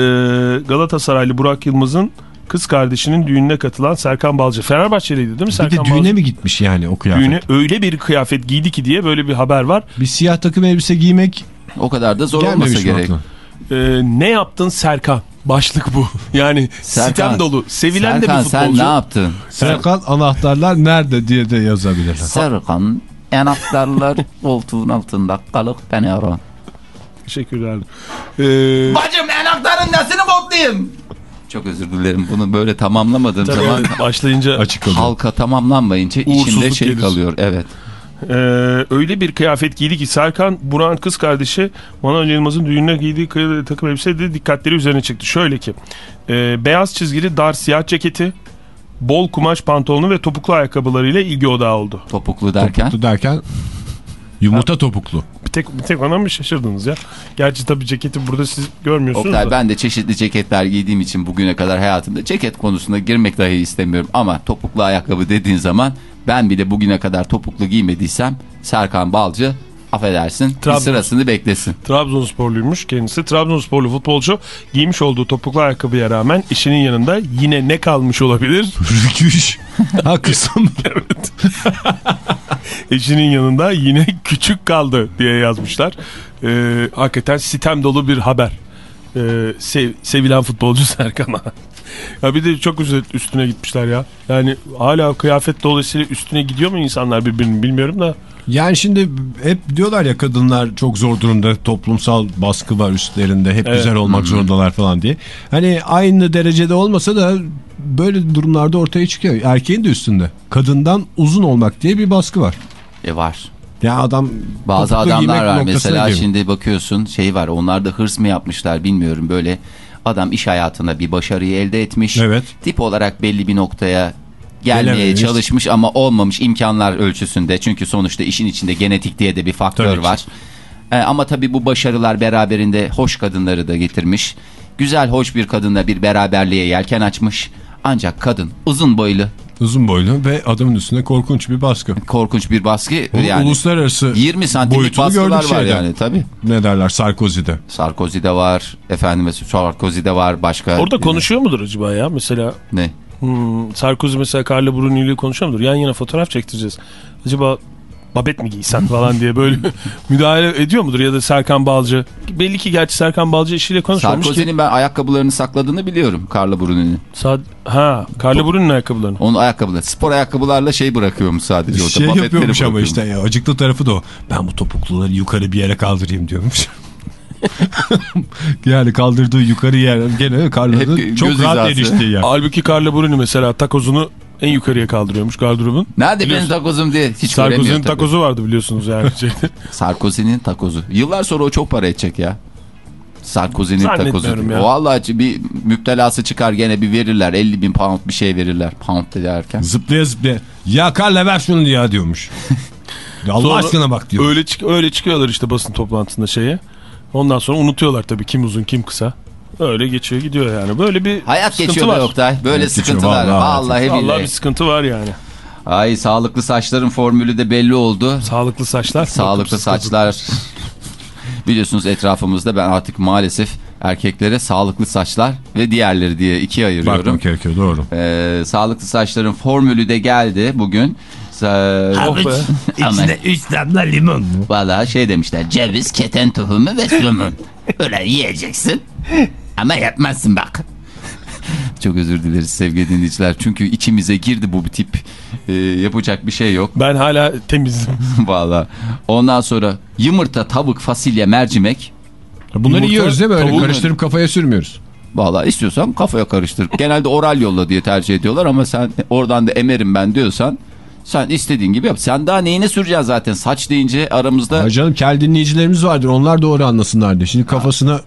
Galatasaraylı Burak Yılmaz'ın kız kardeşinin düğününe katılan Serkan Balcı. Fenerbahçeliydi değil mi
Bir
Serkan
de düğüne
Balcı?
mi gitmiş yani o kıyafet?
Düğüne öyle bir kıyafet giydi ki diye böyle bir haber var.
Bir siyah takım elbise giymek
O kadar da zor olmasa gerek.
aklına?
Ee, ne yaptın Serkan? Başlık bu. Yani
Serkan,
sitem dolu. Sevilen
Serkan
de bir futbolcu.
sen ne yaptın?
Serkan anahtarlar nerede diye de yazabilirler.
Serkan anahtarlar koltuğun altında kalıp ben ara.
Teşekkürler. Ee,
Bacım anahtarın nesini botlayayım? Çok özür dilerim bunu böyle tamamlamadığım
tabii
zaman
başlayınca
Açık oluyor.
halka tamamlanmayınca içinde şey
gelir.
kalıyor. Evet.
Ee, öyle bir kıyafet giydi ki Serkan Burak'ın kız kardeşi Manuel Yılmaz'ın düğününe giydiği kı- takım elbise de dikkatleri üzerine çıktı. Şöyle ki e, beyaz çizgili dar siyah ceketi, bol kumaş pantolonu ve topuklu ayakkabılarıyla ilgi odağı oldu.
Topuklu derken.
Topuklu derken yumurta topuklu.
Tek, bir tek ona mı şaşırdınız ya? Gerçi tabii ceketi burada siz görmüyorsunuz
Oktay
da.
ben de çeşitli ceketler giydiğim için bugüne kadar hayatımda ceket konusuna girmek dahi istemiyorum. Ama topuklu ayakkabı dediğin zaman ben bile bugüne kadar topuklu giymediysem Serkan Balcı affedersin
Trabzon.
sırasını beklesin.
Trabzonsporluymuş kendisi. Trabzonsporlu futbolcu giymiş olduğu topuklu ayakkabıya rağmen işinin yanında yine ne kalmış olabilir?
Rüküş. ha kısım.
Eşinin yanında yine küçük kaldı diye yazmışlar. Ee, hakikaten sitem dolu bir haber. Ee, sev- sevilen futbolcu Serkan'a. Ya bir de çok üstüne gitmişler ya. Yani hala kıyafet dolayısıyla üstüne gidiyor mu insanlar birbirini bilmiyorum da.
Yani şimdi hep diyorlar ya kadınlar çok zor durumda toplumsal baskı var üstlerinde hep
Evet.
güzel olmak zorundalar falan diye. Hani aynı derecede olmasa da böyle durumlarda ortaya çıkıyor. Erkeğin de üstünde. Kadından uzun olmak diye bir baskı var.
E var.
Ya adam
Bazı adamlar var mesela şimdi bakıyorsun şey var onlar da hırs mı yapmışlar bilmiyorum böyle adam iş hayatında bir başarıyı elde etmiş.
Evet.
Tip olarak belli bir noktaya gelmeye
Gelememiş.
çalışmış ama olmamış imkanlar ölçüsünde. Çünkü sonuçta işin içinde genetik diye de bir faktör
Tabii ki.
var. E, ama tabii bu başarılar beraberinde hoş kadınları da getirmiş. Güzel hoş bir kadınla bir beraberliğe yelken açmış. Ancak kadın uzun boylu
Uzun boylu ve adamın üstüne korkunç bir baskı.
korkunç bir baskı.
Bu
yani
uluslararası
20 santimlik baskılar var
şeyde.
yani tabii.
Ne derler Sarkozy'de.
Sarkozy'de var. Efendim Sarkozy'de var. Başka.
Orada konuşuyor mudur acaba ya? Mesela
Ne?
hmm, Sarkozy mesela Carlo Bruni ile konuşuyor mudur? Yan yana fotoğraf çektireceğiz. Acaba babet mi giysen falan diye böyle müdahale ediyor mudur? Ya da Serkan Balcı. Belli ki gerçi Serkan Balcı eşiyle konuşmamış ki.
Sarkozy'nin ben ayakkabılarını sakladığını biliyorum. Carlo Bruni'nin.
Sad ha, Carlo Bruni'nin ayakkabılarını.
Onun ayakkabıları. Spor ayakkabılarla şey bırakıyormuş sadece orada.
Şey yapıyormuş ama işte ya, acıklı tarafı da o. Ben bu topukluları yukarı bir yere kaldırayım diyormuş. yani kaldırdığı yukarı yer gene Carlo'nun
Hep
çok rahat eriştiği yer.
Halbuki Carlo Bruni mesela takozunu en yukarıya kaldırıyormuş gardırobun.
Nerede benim takozum diye hiç
Sarkozy'nin takozu vardı biliyorsunuz yani.
Sarkozy'nin takozu. Yıllar sonra o çok para edecek ya. Sarkozy'nin takozu.
ya.
Vallahi bir müptelası çıkar gene bir verirler. 50 bin pound bir şey verirler. Pound derken.
Zıplaya zıplaya. Ya Carlo ver şunu ya diyormuş. Allah
Sonra
aşkına bak diyor.
Öyle, çık öyle çıkıyorlar işte basın toplantısında şeye. Ondan sonra unutuyorlar tabii kim uzun kim kısa. Öyle geçiyor gidiyor yani. Böyle bir
Hayat
sıkıntı
geçiyor
var.
Oktay. Böyle
Hayat geçiyor,
sıkıntılar.
vallahi.
Vallahi,
Vallahi
billahi.
bir sıkıntı var yani.
Ay sağlıklı saçların formülü de belli oldu.
Sağlıklı saçlar.
Sağlıklı saçlar. Biliyorsunuz etrafımızda ben artık maalesef erkeklere sağlıklı saçlar ve diğerleri diye ikiye ayırıyorum.
Bakmak gerekiyor doğru.
Ee, sağlıklı saçların formülü de geldi bugün.
Be.
Ama
3 damla limon.
valla şey demişler ceviz, keten tohumu ve somun. Öyle yiyeceksin ama yapmazsın bak. Çok özür dileriz sevgili dinleyiciler. Çünkü içimize girdi bu bir tip. Ee, yapacak bir şey yok.
Ben hala temizim.
Valla. Ondan sonra yumurta, tavuk, fasulye, mercimek.
Bunları
Yumurta,
yiyoruz değil mi? Öyle karıştırıp kafaya sürmüyoruz.
Valla istiyorsan kafaya karıştır. Genelde oral yolla diye tercih ediyorlar ama sen oradan da emerim ben diyorsan sen istediğin gibi yap. Sen daha neyine süreceksin zaten saç deyince aramızda
Ya canım kel dinleyicilerimiz vardır. Onlar doğru anlasınlar diye. Şimdi kafasına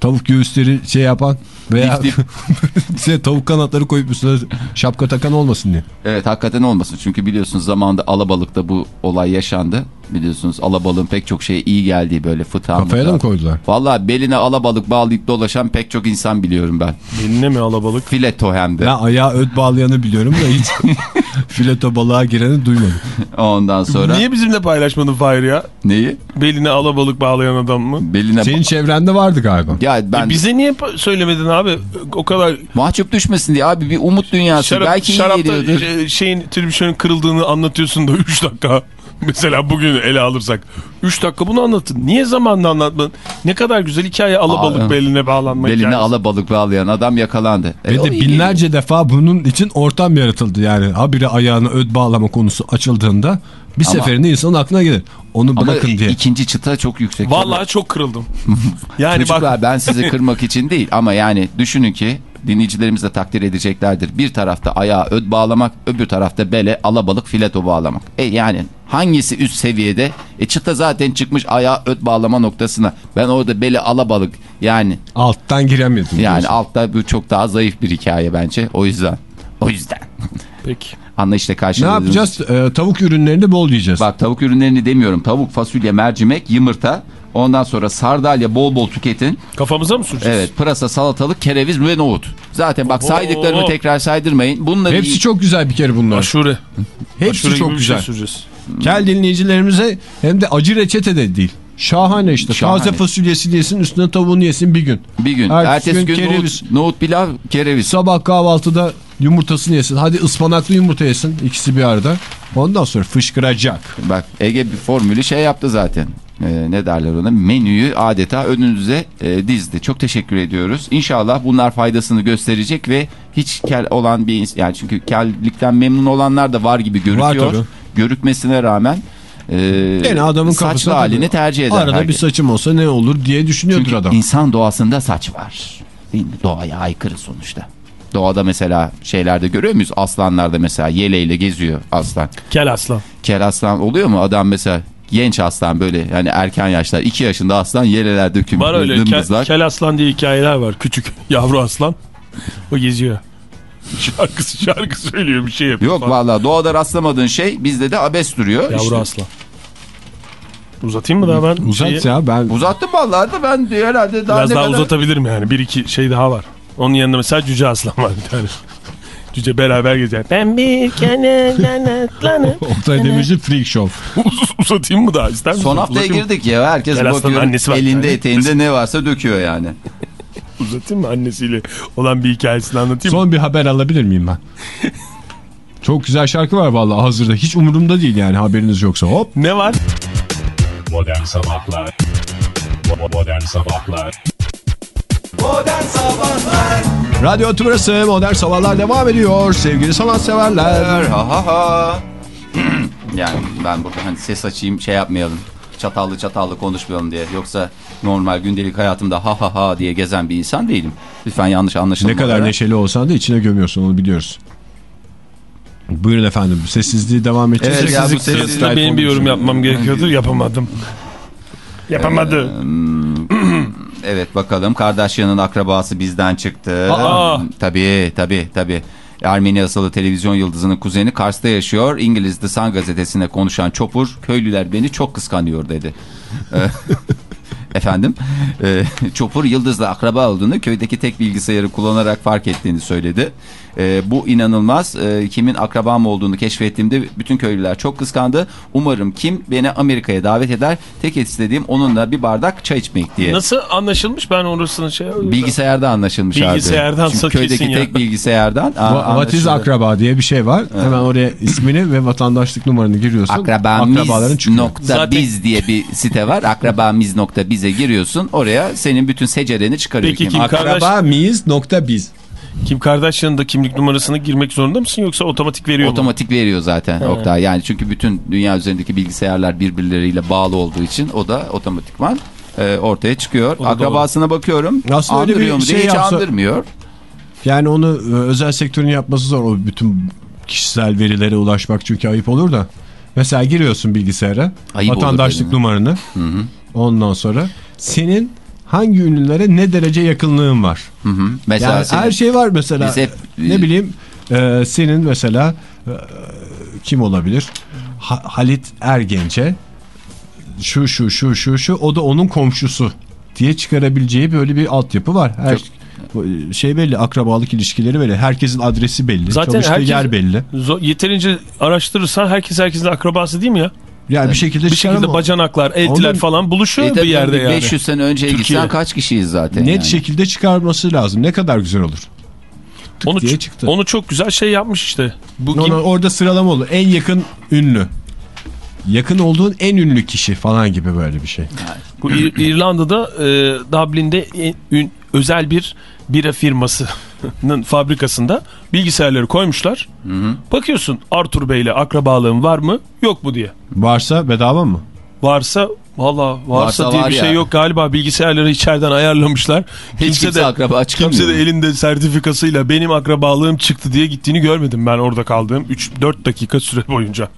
tavuk göğüsleri şey yapan veya size tavuk kanatları koyup üstüne şapka takan olmasın diye.
Evet hakikaten olmasın. Çünkü biliyorsunuz zamanında alabalıkta bu olay yaşandı. Biliyorsunuz alabalığın pek çok şeye iyi geldiği böyle fıtığa.
Kafaya da mı koydular?
Valla beline alabalık bağlayıp dolaşan pek çok insan biliyorum ben.
Beline mi alabalık?
Fileto hem de.
Ben ayağı öt bağlayanı biliyorum da hiç fileto balığa gireni duymadım.
Ondan sonra
Niye bizimle paylaşmadın Fahir ya?
neyi?
Beline alabalık bağlayan adam mı?
Beline
Senin çevrende vardı galiba.
Ya ben
E bize niye söylemedin abi? O kadar
mahcup düşmesin diye abi bir umut dünyası.
şarap,
Belki iyi
şarapta
geliyordur.
e, şeyin tribüşonun kırıldığını anlatıyorsun da 3 dakika. Mesela bugün ele alırsak 3 dakika bunu anlatın. Niye zamanla anlatmadın? Ne kadar güzel hikaye alabalık
Aa,
beline bağlanma
Beline
hikayesi.
alabalık bağlayan adam yakalandı. E,
Ve
o
de
iyi.
binlerce defa bunun için ortam yaratıldı. Yani habire ayağını öd bağlama konusu açıldığında bir
Ama-
seferinde insanın aklına gelir. Onu
Ama
bırakın diye.
ikinci çıta çok yüksek.
Vallahi çok kırıldım. Yani
Çocuklar
bak
ben sizi kırmak için değil ama yani düşünün ki dinleyicilerimiz de takdir edeceklerdir. Bir tarafta ayağa öd bağlamak, öbür tarafta bele alabalık fileto bağlamak. E yani hangisi üst seviyede? E çıta zaten çıkmış ayağa öd bağlama noktasına. Ben orada bele alabalık yani
Alttan giremedim.
yani
diyorsun.
altta bu çok daha zayıf bir hikaye bence. O yüzden. O yüzden.
peki.
Anlayışla
ne
karşıladığınız
yapacağız? Ee, tavuk ürünlerini bol yiyeceğiz.
Bak tavuk ürünlerini demiyorum. Tavuk, fasulye, mercimek, yumurta. Ondan sonra sardalya bol bol tüketin.
Kafamıza mı süreceğiz?
Evet pırasa, salatalık, kereviz ve nohut. Zaten bak saydıklarımı tekrar saydırmayın. Bunları
Hepsi çok güzel bir kere bunlar.
Aşure.
Hepsi
Aşure
çok
şey
güzel.
süreceğiz.
Kel dinleyicilerimize hem de acı reçete de değil. Şahane işte.
Şahane.
Taze fasulyesini yesin üstüne tavuğunu yesin bir gün.
bir gün.
Ertesi
Ertesi
gün
gün,
kereviz.
nohut, nohut pilav, kereviz.
Sabah kahvaltıda yumurtasını yesin. Hadi ıspanaklı yumurta yesin. ikisi bir arada. Ondan sonra fışkıracak.
Bak Ege bir formülü şey yaptı zaten. Ee, ne derler ona? Menüyü adeta önünüze e, dizdi. Çok teşekkür ediyoruz. İnşallah bunlar faydasını gösterecek ve hiç kel olan bir yani çünkü kellikten memnun olanlar da var gibi görünüyor.
tabii.
Görükmesine rağmen e,
Gene adamın
saçlı
kafasına
halini tercih eder.
Arada bir
herkes.
saçım olsa ne olur diye düşünüyordur
Çünkü
adam.
insan doğasında saç var. Değil mi? Doğaya aykırı sonuçta. Doğada mesela şeylerde görüyor muyuz? Aslanlarda mesela yeleyle geziyor aslan.
Gel aslan.
Kel aslan oluyor mu? Adam mesela genç aslan böyle yani erken yaşlar 2 yaşında aslan yeleler dökülmüş.
Var öyle kel, kel aslan diye hikayeler var. Küçük yavru aslan. O geziyor. Şarkısı şarkı söylüyor bir şey yapıyor.
Yok
falan.
vallahi doğada rastlamadığın şey bizde de abes duruyor.
Yavru
İşte
aslan. Uzatayım mı daha ben?
Uzat
şeyi?
ya ben
Uzattım vallahi da ben de herhalde daha
Biraz daha
kadar...
uzatabilirim yani. Bir iki şey daha var. Onun yanında mesela cüce aslan var bir tane. Cüce beraber gezer. Ben bir kere atlanım.
Oktay Demirci Freak Show.
Uzatayım mı daha ister misin?
Son haftaya
Uzatayım
girdik ya. Herkes
aslanın
bakıyor
var
elinde
tane.
eteğinde ne varsa döküyor yani.
Uzatayım mı annesiyle olan bir hikayesini anlatayım mı?
Son bir haber alabilir miyim ben? Çok güzel şarkı var vallahi hazırda. Hiç umurumda değil yani haberiniz yoksa. Hop.
Ne var?
Modern Sabahlar Bo- Modern Sabahlar
Radyo Tümrüt'ü Modern Sabahlar devam ediyor. Sevgili sanatseverler.
Ha ha ha. yani ben burada hani ses açayım şey yapmayalım. Çatallı çatallı konuşmayalım diye. Yoksa normal gündelik hayatımda ha ha ha diye gezen bir insan değilim. Lütfen yanlış
Ne
anlaşılmalara.
kadar neşeli olsan da içine gömüyorsun onu biliyoruz. Buyurun efendim. Sessizliği devam edeceğiz.
Evet ya, bu
Sessizlik
sessizlik
sırasında benim bir yorum yapmam gerekiyordu. Yapamadım. Yapamadı.
Evet bakalım Kardashian'ın akrabası bizden çıktı.
Aa!
Tabii tabii tabii. Ermeni asıllı televizyon yıldızının kuzeni Kars'ta yaşıyor. İngiliz The Sun gazetesine konuşan Çopur, köylüler beni çok kıskanıyor dedi. Ee, Efendim, e, Çopur Yıldız'la akraba olduğunu köydeki tek bilgisayarı kullanarak fark ettiğini söyledi. E, bu inanılmaz. E, kimin akrabam olduğunu keşfettiğimde bütün köylüler çok kıskandı. Umarım kim beni Amerika'ya davet eder. Tek istediğim onunla bir bardak çay içmek diye.
Nasıl anlaşılmış ben orasını şey...
Bilgisayarda anlaşılmış
Bilgisayardan
abi. Çünkü köydeki
ya.
tek bilgisayardan a-
Va- What is
anlaşıldı.
akraba diye bir şey var. Hemen oraya ismini ve vatandaşlık numaranı giriyorsun.
Akrabamiz nokta
Zaten-
biz diye bir site var. Akrabamiz nokta bize giriyorsun. Oraya senin bütün secereni çıkarıyor.
Peki
Kim?
kim-
Akraba miyiz nokta biz.
Kim Kardashian'ın da kimlik numarasını girmek zorunda mısın yoksa otomatik veriyor mu?
Otomatik veriyor zaten Oktay. Yani çünkü bütün dünya üzerindeki bilgisayarlar birbirleriyle bağlı olduğu için o da otomatikman e, ortaya çıkıyor. Akrabasına bakıyorum.
Aslında öyle bir
andırıyor mu diye
şey
hiç
yapsa-
andırmıyor.
Yani onu e, özel sektörün yapması zor. O bütün kişisel verilere ulaşmak çünkü ayıp olur da. Mesela giriyorsun bilgisayara.
Ayıp
vatandaşlık numaranı. Ondan sonra senin hangi ünlülere ne derece yakınlığın var.
Hı hı. Mesela
Yani
senin-
her şey var mesela.
Biz hep-
ne bileyim e, senin mesela e, kim olabilir? Ha- Halit Ergenç'e şu şu şu şu şu o da onun komşusu diye çıkarabileceği böyle bir altyapı var. Her bu, şey belli akrabalık ilişkileri belli. Herkesin adresi belli.
Zaten
çalıştığı
herkes-
yer belli.
Yeterince araştırırsan herkes herkesin akrabası değil mi ya?
Yani bir şekilde
Bir şekilde
çıkaramam.
bacanaklar, eltiler
Onun-
falan buluşuyor
E
bir yerde
bir
yani.
500 sene önceye
Türkiye.
gitsen kaç kişiyiz zaten
net
yani.
şekilde çıkarması lazım. Ne kadar güzel olur. Tık
Onu,
diye çıktı.
onu çok güzel şey yapmış işte. Bu
Ona-
kim?
orada sıralama olur. En yakın ünlü. yakın olduğun en ünlü kişi falan gibi böyle bir şey.
Bu İr İrlanda'da e, Dublin'de en, ün, özel bir bira firmasının fabrikasında bilgisayarları koymuşlar.
Hı hı.
Bakıyorsun Arthur Bey'le akrabalığın var mı yok mu diye.
Varsa bedava mı?
Varsa valla varsa,
Varsa
diye
var
bir
ya.
şey yok galiba bilgisayarları içeriden ayarlamışlar.
Hiç kimse akraba çıkamıyor.
Kimse de elinde sertifikasıyla benim akrabalığım çıktı diye gittiğini görmedim ben orada kaldığım 3-4 dakika süre boyunca.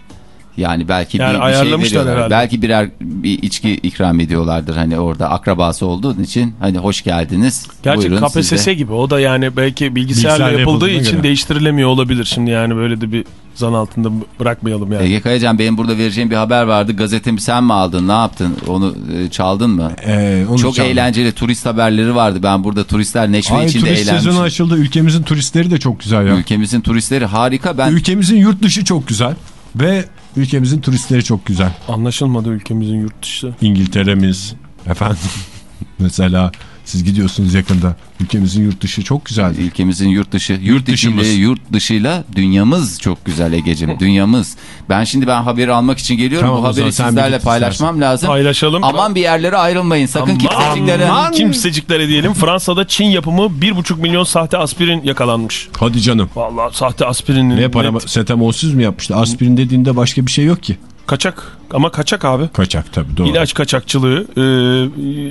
Yani belki
Yani
bir, bir şey
ayarlamışlar
veriyorlar.
herhalde.
Belki birer bir içki ikram ediyorlardır hani orada akrabası olduğun için hani hoş geldiniz.
Gerçi
Buyurun
KPSS
size.
gibi o da yani belki bilgisayarla
Bilgisayarla
yapıldığı için
göre.
değiştirilemiyor olabilir. Şimdi yani böyle de bir zan altında bırakmayalım yani.
Ege Kayacan benim burada vereceğim bir haber vardı. Gazetemi sen mi aldın? Ne yaptın? Onu e, çaldın mı?
Ee, onu
Çok
çaldım.
eğlenceli turist haberleri vardı. Ben burada turistler neşve
Ay
içinde
turist
eğlenmiş.
sezonu açıldı. Ülkemizin turistleri de çok güzel ya.
Ülkemizin turistleri harika. Ben
Ülkemizin yurt dışı çok güzel. Ve ülkemizin turistleri çok güzel.
Anlaşılmadı ülkemizin yurt dışı.
İngiltere'miz efendim. Mesela siz gidiyorsunuz yakında. Ülkemizin yurt dışı çok güzel.
ülkemizin yurt dışı, yurt,
dışımız.
içiyle yurt dışıyla dünyamız çok güzel Ege'cim. dünyamız. Ben şimdi ben haberi almak için geliyorum.
Tamam,
Bu haberi sizlerle paylaşmam lazım.
Paylaşalım.
Aman bir yerlere ayrılmayın. Sakın kimseciklere.
Aman kimseciklere diyelim. Fransa'da Çin yapımı 1,5 milyon sahte aspirin yakalanmış.
Hadi canım.
Vallahi sahte aspirinin
Ne para
net
setamolsüz mü yapmıştı? Aspirin dediğinde başka bir şey yok ki.
Kaçak ama kaçak abi.
Kaçak tabii doğru.
İlaç kaçakçılığı e,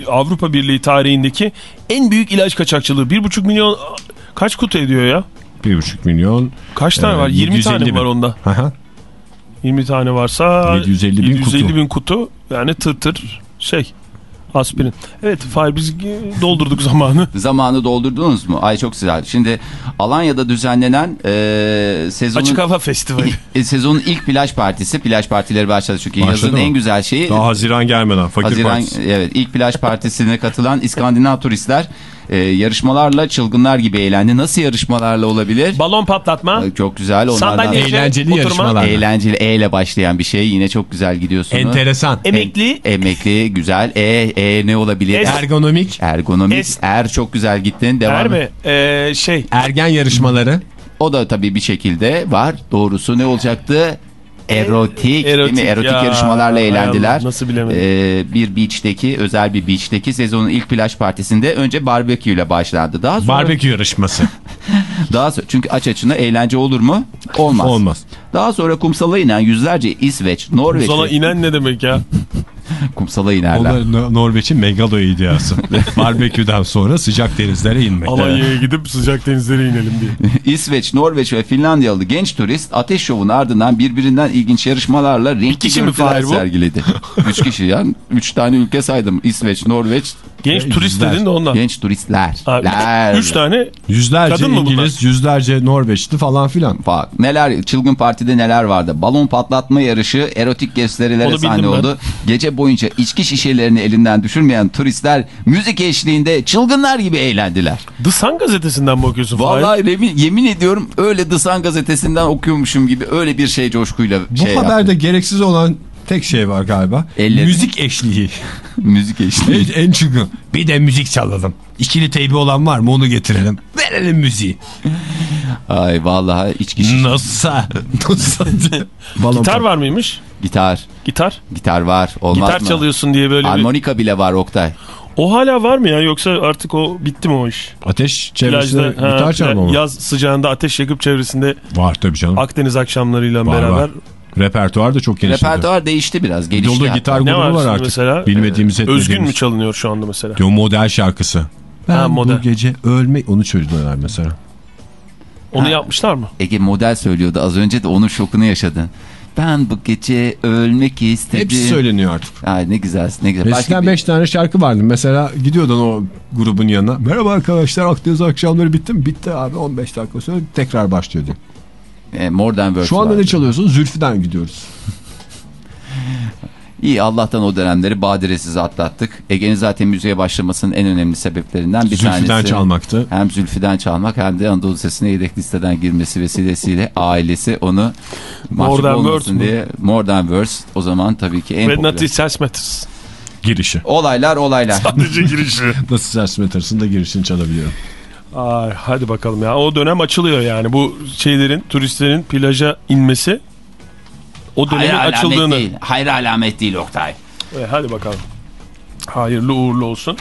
Avrupa Birliği tarihindeki en büyük ilaç kaçakçılığı. 1,5 milyon kaç kutu ediyor ya?
1,5 milyon.
Kaç tane
Ee,
var? 20
750
tane
bin.
var onda.
Aha.
20 tane varsa
750 bin
750
kutu.
bin kutu yani tır tır şey aspirin. Evet Fahir biz doldurduk zamanı.
Zamanı doldurdunuz mu? Ay çok güzel. Şimdi Alanya'da düzenlenen e, sezonun,
Açık hava festivali.
e, sezonun ilk plaj partisi. Plaj partileri başladı çünkü
Başladı
yazın
mı?
en güzel şeyi.
Daha Haziran gelmeden fakir
Haziran,
partisi.
evet ilk plaj partisine katılan İskandinav turistler e, yarışmalarla çılgınlar gibi eğlendi. Nasıl yarışmalarla olabilir?
Balon patlatma.
Çok güzel. Onlardan
Sandalye
Eğlenceli yarışmalar.
eğlenceli E ile başlayan bir şey. Yine çok güzel gidiyorsunuz.
Enteresan.
Emekli.
Emekli, güzel. E, e ne olabilir?
Es-
Ergonomik.
Ergonomik.
Es-
Er çok güzel gittin. Devam.
Er mi? Ee, şey.
Ergen yarışmaları.
O da tabii bir şekilde var. Doğrusu ne olacaktı? Erotik,
Erotik
değil mi? Erotik
ya.
yarışmalarla eğlendiler.
Allah, nasıl bilemedim.
Ee, bir beach'teki, özel bir beach'teki sezonun ilk plaj partisinde önce barbekü ile başlandı. Daha sonra,
Barbekü yarışması.
daha sonra, çünkü aç açına eğlence olur mu? Olmaz.
Olmaz.
Daha sonra kumsala inen yüzlerce İsveç, Norveç, ve-
inen ne demek ya?
kumsala inerler.
O da No- Norveç'in megalo iddiası. Barbeküden sonra sıcak denizlere inmek.
Alanya'ya gidip sıcak denizlere inelim diye.
İsveç, Norveç ve Finlandiyalı genç turist ateş şovunun ardından birbirinden ilginç yarışmalarla renkli görüntüler sergiledi. Üç kişi ya. Üç tane ülke saydım. İsveç, Norveç,
Genç
E,
turist
yüzler.
dedin de ondan.
genç turistler.
Abi,
Ler.
üç tane
Yüzlerce
Kadın mı bunlar?
İngiliz, yüzlerce Norveçli falan filan.
Bak neler çılgın partide neler vardı. Balon patlatma yarışı, erotik gösterilere sahne
ben.
oldu. Gece boyunca içki şişelerini elinden düşürmeyen turistler müzik eşliğinde çılgınlar gibi eğlendiler.
The Sun gazetesinden mi okuyorsun?
Vallahi yemin, yemin ediyorum öyle The Sun gazetesinden okuyormuşum gibi öyle bir şey coşkuyla
Bu
şey
haberde gereksiz olan tek şey var galiba.
Elleri.
Müzik eşliği.
müzik eşliği.
en, en çılgın. Bir de müzik çalalım. İkili teybi olan var mı onu getirelim. Verelim müziği.
Ay vallahi içki şiş-
Nasıl? Nasıl? Balon
Gitar var mıymış?
Gitar.
Gitar.
Gitar var. Olmaz
Gitar
mı?
çalıyorsun diye böyle bir...
Harmonika bile var Oktay.
O hala var mı ya yoksa artık o bitti mi o iş?
Ateş çevresinde
Plajda
gitar çalma mı?
yaz sıcağında ateş yakıp çevresinde
Var tabii canım.
Akdeniz akşamlarıyla
Var,
beraber
var. Repertuar da çok genişledi.
Repertuar değişti biraz. Gelişti.
Yolda
hatta.
gitar grubu
var
var artık.
mesela?
Bilmediğimiz etmediğimiz.
Özgün mü çalınıyor şu anda mesela?
O model şarkısı. Ben
Ha, model.
bu gece ölmek onu söylüyorlar mesela.
Onu
Ha.
yapmışlar mı?
Ege model söylüyordu az önce de onun şokunu yaşadın. Ben bu gece ölmek istedim.
Hepsi söyleniyor artık.
Ay ne güzel ne güzel.
Eskiden
bir-
5 tane şarkı vardı. Mesela gidiyordun o grubun yanına. Merhaba arkadaşlar Akdeniz akşamları bitti mi? Bitti abi 15 dakika sonra tekrar başlıyordu.
E, Modern Words
Şu anda
vardı.
ne çalıyorsun? Zülfü'den gidiyoruz.
İyi Allah'tan o dönemleri badiresiz atlattık. Ege'nin zaten müziğe başlamasının en önemli sebeplerinden bir
Zülfü'den
tanesi.
çalmaktı.
Hem Zülfü'den çalmak hem de Anadolu Sesi'ne yedek listeden girmesi vesilesiyle ailesi onu mahcup
Modern
olmasın
Words
diye Modern Verse o zaman tabii ki en
Ve
popüler.
Itself Matters.
Girişi.
Olaylar olaylar.
Sadece girişi.
Nasıl Sers arasında girişini çalabiliyorum.
Ay, hadi bakalım ya. O dönem açılıyor yani. Bu şeylerin, turistlerin plaja inmesi o dönemin
Hayır
açıldığını.
değil. Hayır alamet değil Oktay.
E, hadi bakalım. Hayırlı uğurlu olsun.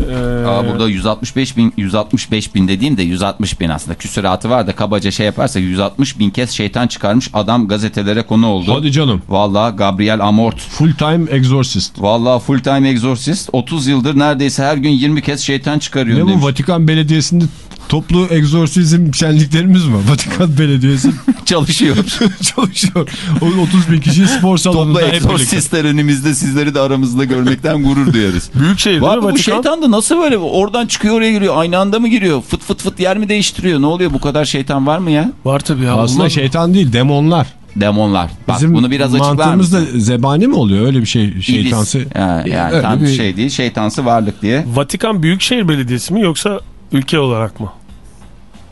Ee,
Aa, burada 165 bin 165 bin dediğim de 160 bin aslında küsuratı var da kabaca şey yaparsa 160 bin kez şeytan çıkarmış adam gazetelere konu oldu.
Hadi canım.
Valla Gabriel Amort.
Full time exorcist.
Valla full time exorcist 30 yıldır neredeyse her gün 20 kez şeytan çıkarıyor
Ne bu
demiş.
Vatikan Belediyesi'nde toplu egzorsizm şenliklerimiz mi? Vatikan Belediyesi
çalışıyor.
çalışıyor. O 30 bin kişi spor
Toplu
salonunda hep birlikte.
egzorsistler önümüzde sizleri de aramızda görmekten gurur duyarız.
Büyükşehir değil
Var
mi
bu şeytan da nasıl böyle oradan çıkıyor oraya giriyor aynı anda mı giriyor fıt fıt fıt yer mi değiştiriyor ne oluyor bu kadar şeytan var mı ya?
Var tabii ya.
Aslında şeytan değil demonlar.
Demonlar. Bak
Bizim
bunu biraz açıklar
mantığımız da
mısın?
zebani mi oluyor öyle bir şey şeytansı?
İblis. Yani
Öyle
tam
bir-
şey değil şeytansı varlık diye.
Vatikan Büyükşehir Belediyesi mi yoksa ülke olarak mı?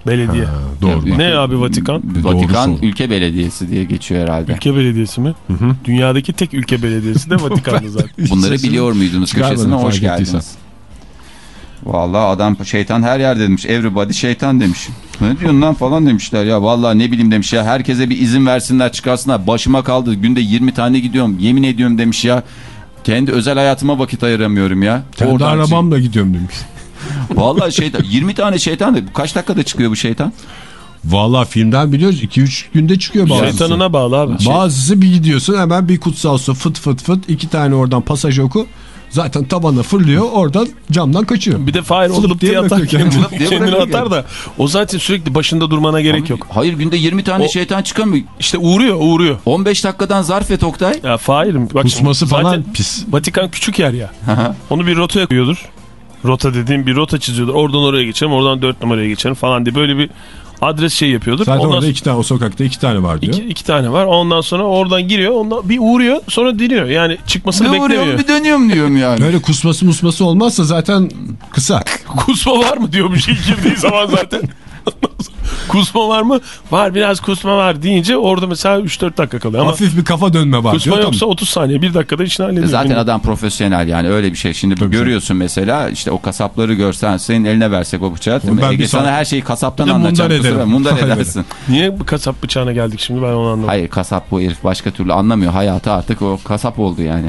Belediye.
Doğru.
Ne abi Vatikan?
Vatikan
Doğru.
ülke belediyesi diye geçiyor herhalde.
Ülke belediyesi mi? Dünyadaki tek ülke belediyesi de Vatikan'da zaten.
Bunları biliyor muydunuz köşesine hoş
ettiysen.
geldiniz. Vallahi adam şeytan her yer demiş. Everybody şeytan demiş. Ne diyorsun lan falan demişler ya. Vallahi ne bileyim demiş ya. Herkese bir izin versinler çıkarsınlar. Başıma kaldı. Günde 20 tane gidiyorum. Yemin ediyorum demiş ya. Kendi özel hayatıma vakit ayıramıyorum ya.
Kendi
Oradan
arabamla gidiyorum demiş.
Şey- Vallahi şeytan 20 tane şeytan da kaç dakikada çıkıyor bu şeytan?
Valla filmden biliyoruz 2-3 günde çıkıyor bazısı.
Şeytanına bağlı abi.
Bazısı bir gidiyorsun hemen bir kutsal su fıt fıt fıt iki tane oradan pasaj oku. Zaten tabana fırlıyor oradan camdan kaçıyor.
Bir de
Fılıp
olup diye atar kendini,
kendini.
atar da o zaten sürekli başında durmana gerek yok.
Hayır günde 20 tane
O-
şeytan çıkamıyor.
İşte uğruyor uğruyor.
15 dakikadan zarf et Oktay.
Ya Fahir'im bak
Kusması falan
zaten
pis.
Vatikan küçük yer ya. Onu bir rotaya koyuyordur. Rota dediğim bir rota çiziyordur. Oradan oraya geçelim, oradan dört numaraya geçelim falan diye böyle bir adres şey yapıyordur.
Zaten
Ondan
orada iki tane o sokakta iki tane var diyor.
iki, iki tane var. Ondan sonra oradan giriyor. Ondan bir uğruyor, sonra diniyor. Yani çıkmasını
Bir
beklemiyor.
uğruyorum bir dönüyorum diyorum yani.
Böyle kusması musması olmazsa zaten kısa.
Kusma var mı diyor bir şey girdiği zaman zaten. kusma var mı? Var biraz kusma var deyince orada mesela 3-4 dakika kalıyor. Ama
Hafif bir kafa dönme var
kusma
diyor.
yoksa
Tamam.
30 saniye 1 dakikada işini hallediyor.
Zaten
Bilmiyorum.
adam profesyonel yani öyle bir şey. Şimdi
Tabii
görüyorsun mesela işte o kasapları görsen senin eline versek o bıçağı. değil?
Ben
Ege
bir
sana
saat-
her şeyi kasaptan anlatacağım.
mundar ederim.
Mundar edersin.
Niye bu kasap bıçağına geldik şimdi ben onu anlamadım.
Hayır kasap bu herif başka türlü anlamıyor. Hayatı artık o kasap oldu yani.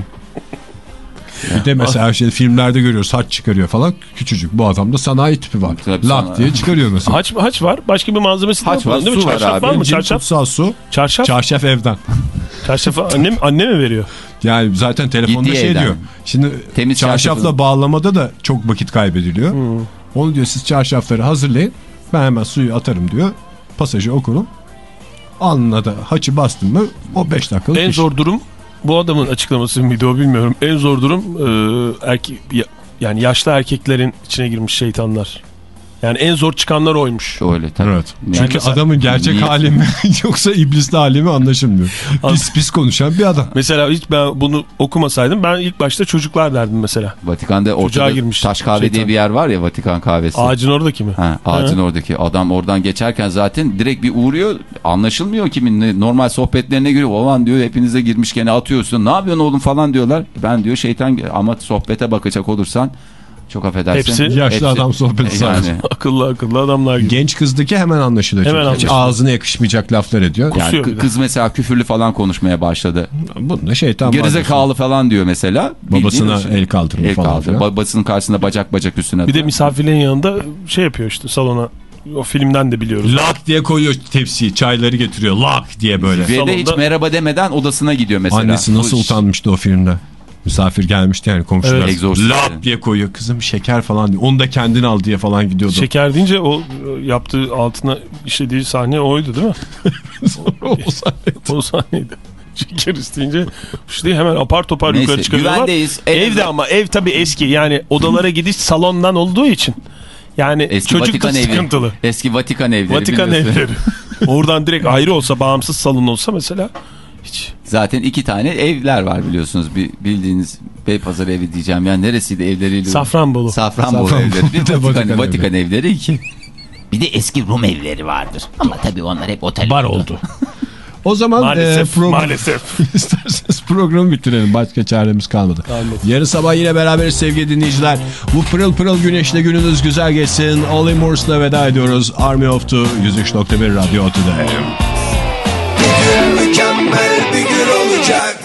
Bir de mesela şey filmlerde görüyoruz haç çıkarıyor falan. Küçücük bu adamda sanayi tipi var.
Tabii
Lak
sana-
diye çıkarıyor mesela.
Haç, haç var. Başka bir malzemesi de
Haç
yok
var,
değil mi?
su var
Çarşaf
abi.
var mı? Çarşaf.
kutsal su.
Çarşaf.
Çarşaf evden.
Çarşafı annem, anne mi veriyor?
Yani zaten telefonda
Gittiği
şey
evden.
diyor. Şimdi
Temiz
çarşafla
çarşafı.
bağlamada da çok vakit kaybediliyor. Onu diyor siz çarşafları hazırlayın. Ben hemen suyu atarım diyor. Pasajı okurum. Alnına da haçı bastım mı o 5 dakikalık
En
iş.
zor durum bu adamın açıklaması mıydı o bilmiyorum. En zor durum e, erkek ya- yani yaşlı erkeklerin içine girmiş şeytanlar. Yani en zor çıkanlar oymuş.
Öyle tabii.
Evet.
Yani
Çünkü
mesela-
adamın gerçek
Niye?
hali mi yoksa iblisli hali mi anlaşılmıyor. Pis pis konuşan bir adam.
Mesela hiç ben bunu okumasaydım ben ilk başta çocuklar derdim mesela.
Vatikan'da
Çocuğa
ortada
girmiş
taş kahve
şeytan.
diye bir yer var ya Vatikan kahvesi.
Ağacın oradaki mi?
Ha, ağacın oradaki adam oradan geçerken zaten direkt bir uğruyor anlaşılmıyor kimin ne- normal sohbetlerine giriyor olan diyor hepinize girmiş gene atıyorsun ne yapıyorsun oğlum falan diyorlar ben diyor şeytan ama sohbete bakacak olursan çok affedersin.
Hepsi-
Yaşlı adam sohbeti
yani,
sadece.
Akıllı akıllı adamlar gibi.
Genç kızdaki hemen anlaşılıyor.
Hemen anlaşılıyor.
ağzına yakışmayacak laflar ediyor.
yani
Kusuyor de.
kız mesela küfürlü falan konuşmaya başladı.
Bunda şeytan var.
Gerizekalı falan diyor mesela.
Babasına
Bildiğin-
el kaldırma
el
falan
kaldırıyor.
filan.
Babasının karşısında bacak bacak üstüne.
Bir de misafirlerin yanında şey yapıyor işte salona. O filmden de biliyoruz.
Lak diye koyuyor tepsiyi. Çayları getiriyor. Lak diye böyle.
Ve de hiç
salonda-
merhaba demeden odasına gidiyor mesela.
Annesi nasıl utanmıştı o filmde. Misafir gelmişti yani komşular.
Evet.
Lap diye koyuyor. Kızım şeker falan diyor. Onu da kendin al diye falan gidiyordu.
Şeker deyince o e, yaptığı altına işlediği sahne oydu değil mi?
O sahne-
O sahneydi. Şeker isteyince işte hemen apar topar
Neyse,
yukarı çıkarıyorlar.
güvendeyiz. En
Evde
azından-
ama ev tabii eski yani odalara gidiş salondan olduğu için. Yani
Eski
çocuk
Vatikan
da
evi.
sıkıntılı.
Eski Vatikan evleri.
Vatikan
biliyorsun.
evleri. Oradan direkt ayrı olsa bağımsız salon olsa mesela hiç.
Zaten iki tane evler var biliyorsunuz. Bir bildiğiniz Beypazarı evi diyeceğim. Yani neresiydi evleriyle?
Safranbolu.
Safranbolu
Safranbolu.
evleri. Bir Vatikan,
Vatikan
Vatikan, evleri iki.
Bir de eski Rum evleri vardır. Ama tabii onlar hep otel
Bar oldu.
O zaman
Maalesef,
e, program-
maalesef.
İsterseniz programı bitirelim. Başka çaremiz kalmadı.
Kalmadı.
Yarın sabah yine beraberiz sevgili dinleyiciler. Bu pırıl pırıl güneşle gününüz güzel geçsin. Ollie Morse'la veda ediyoruz. Army of Two 103.1 Radyo Otu'da.
Mükemmel bir gün olacak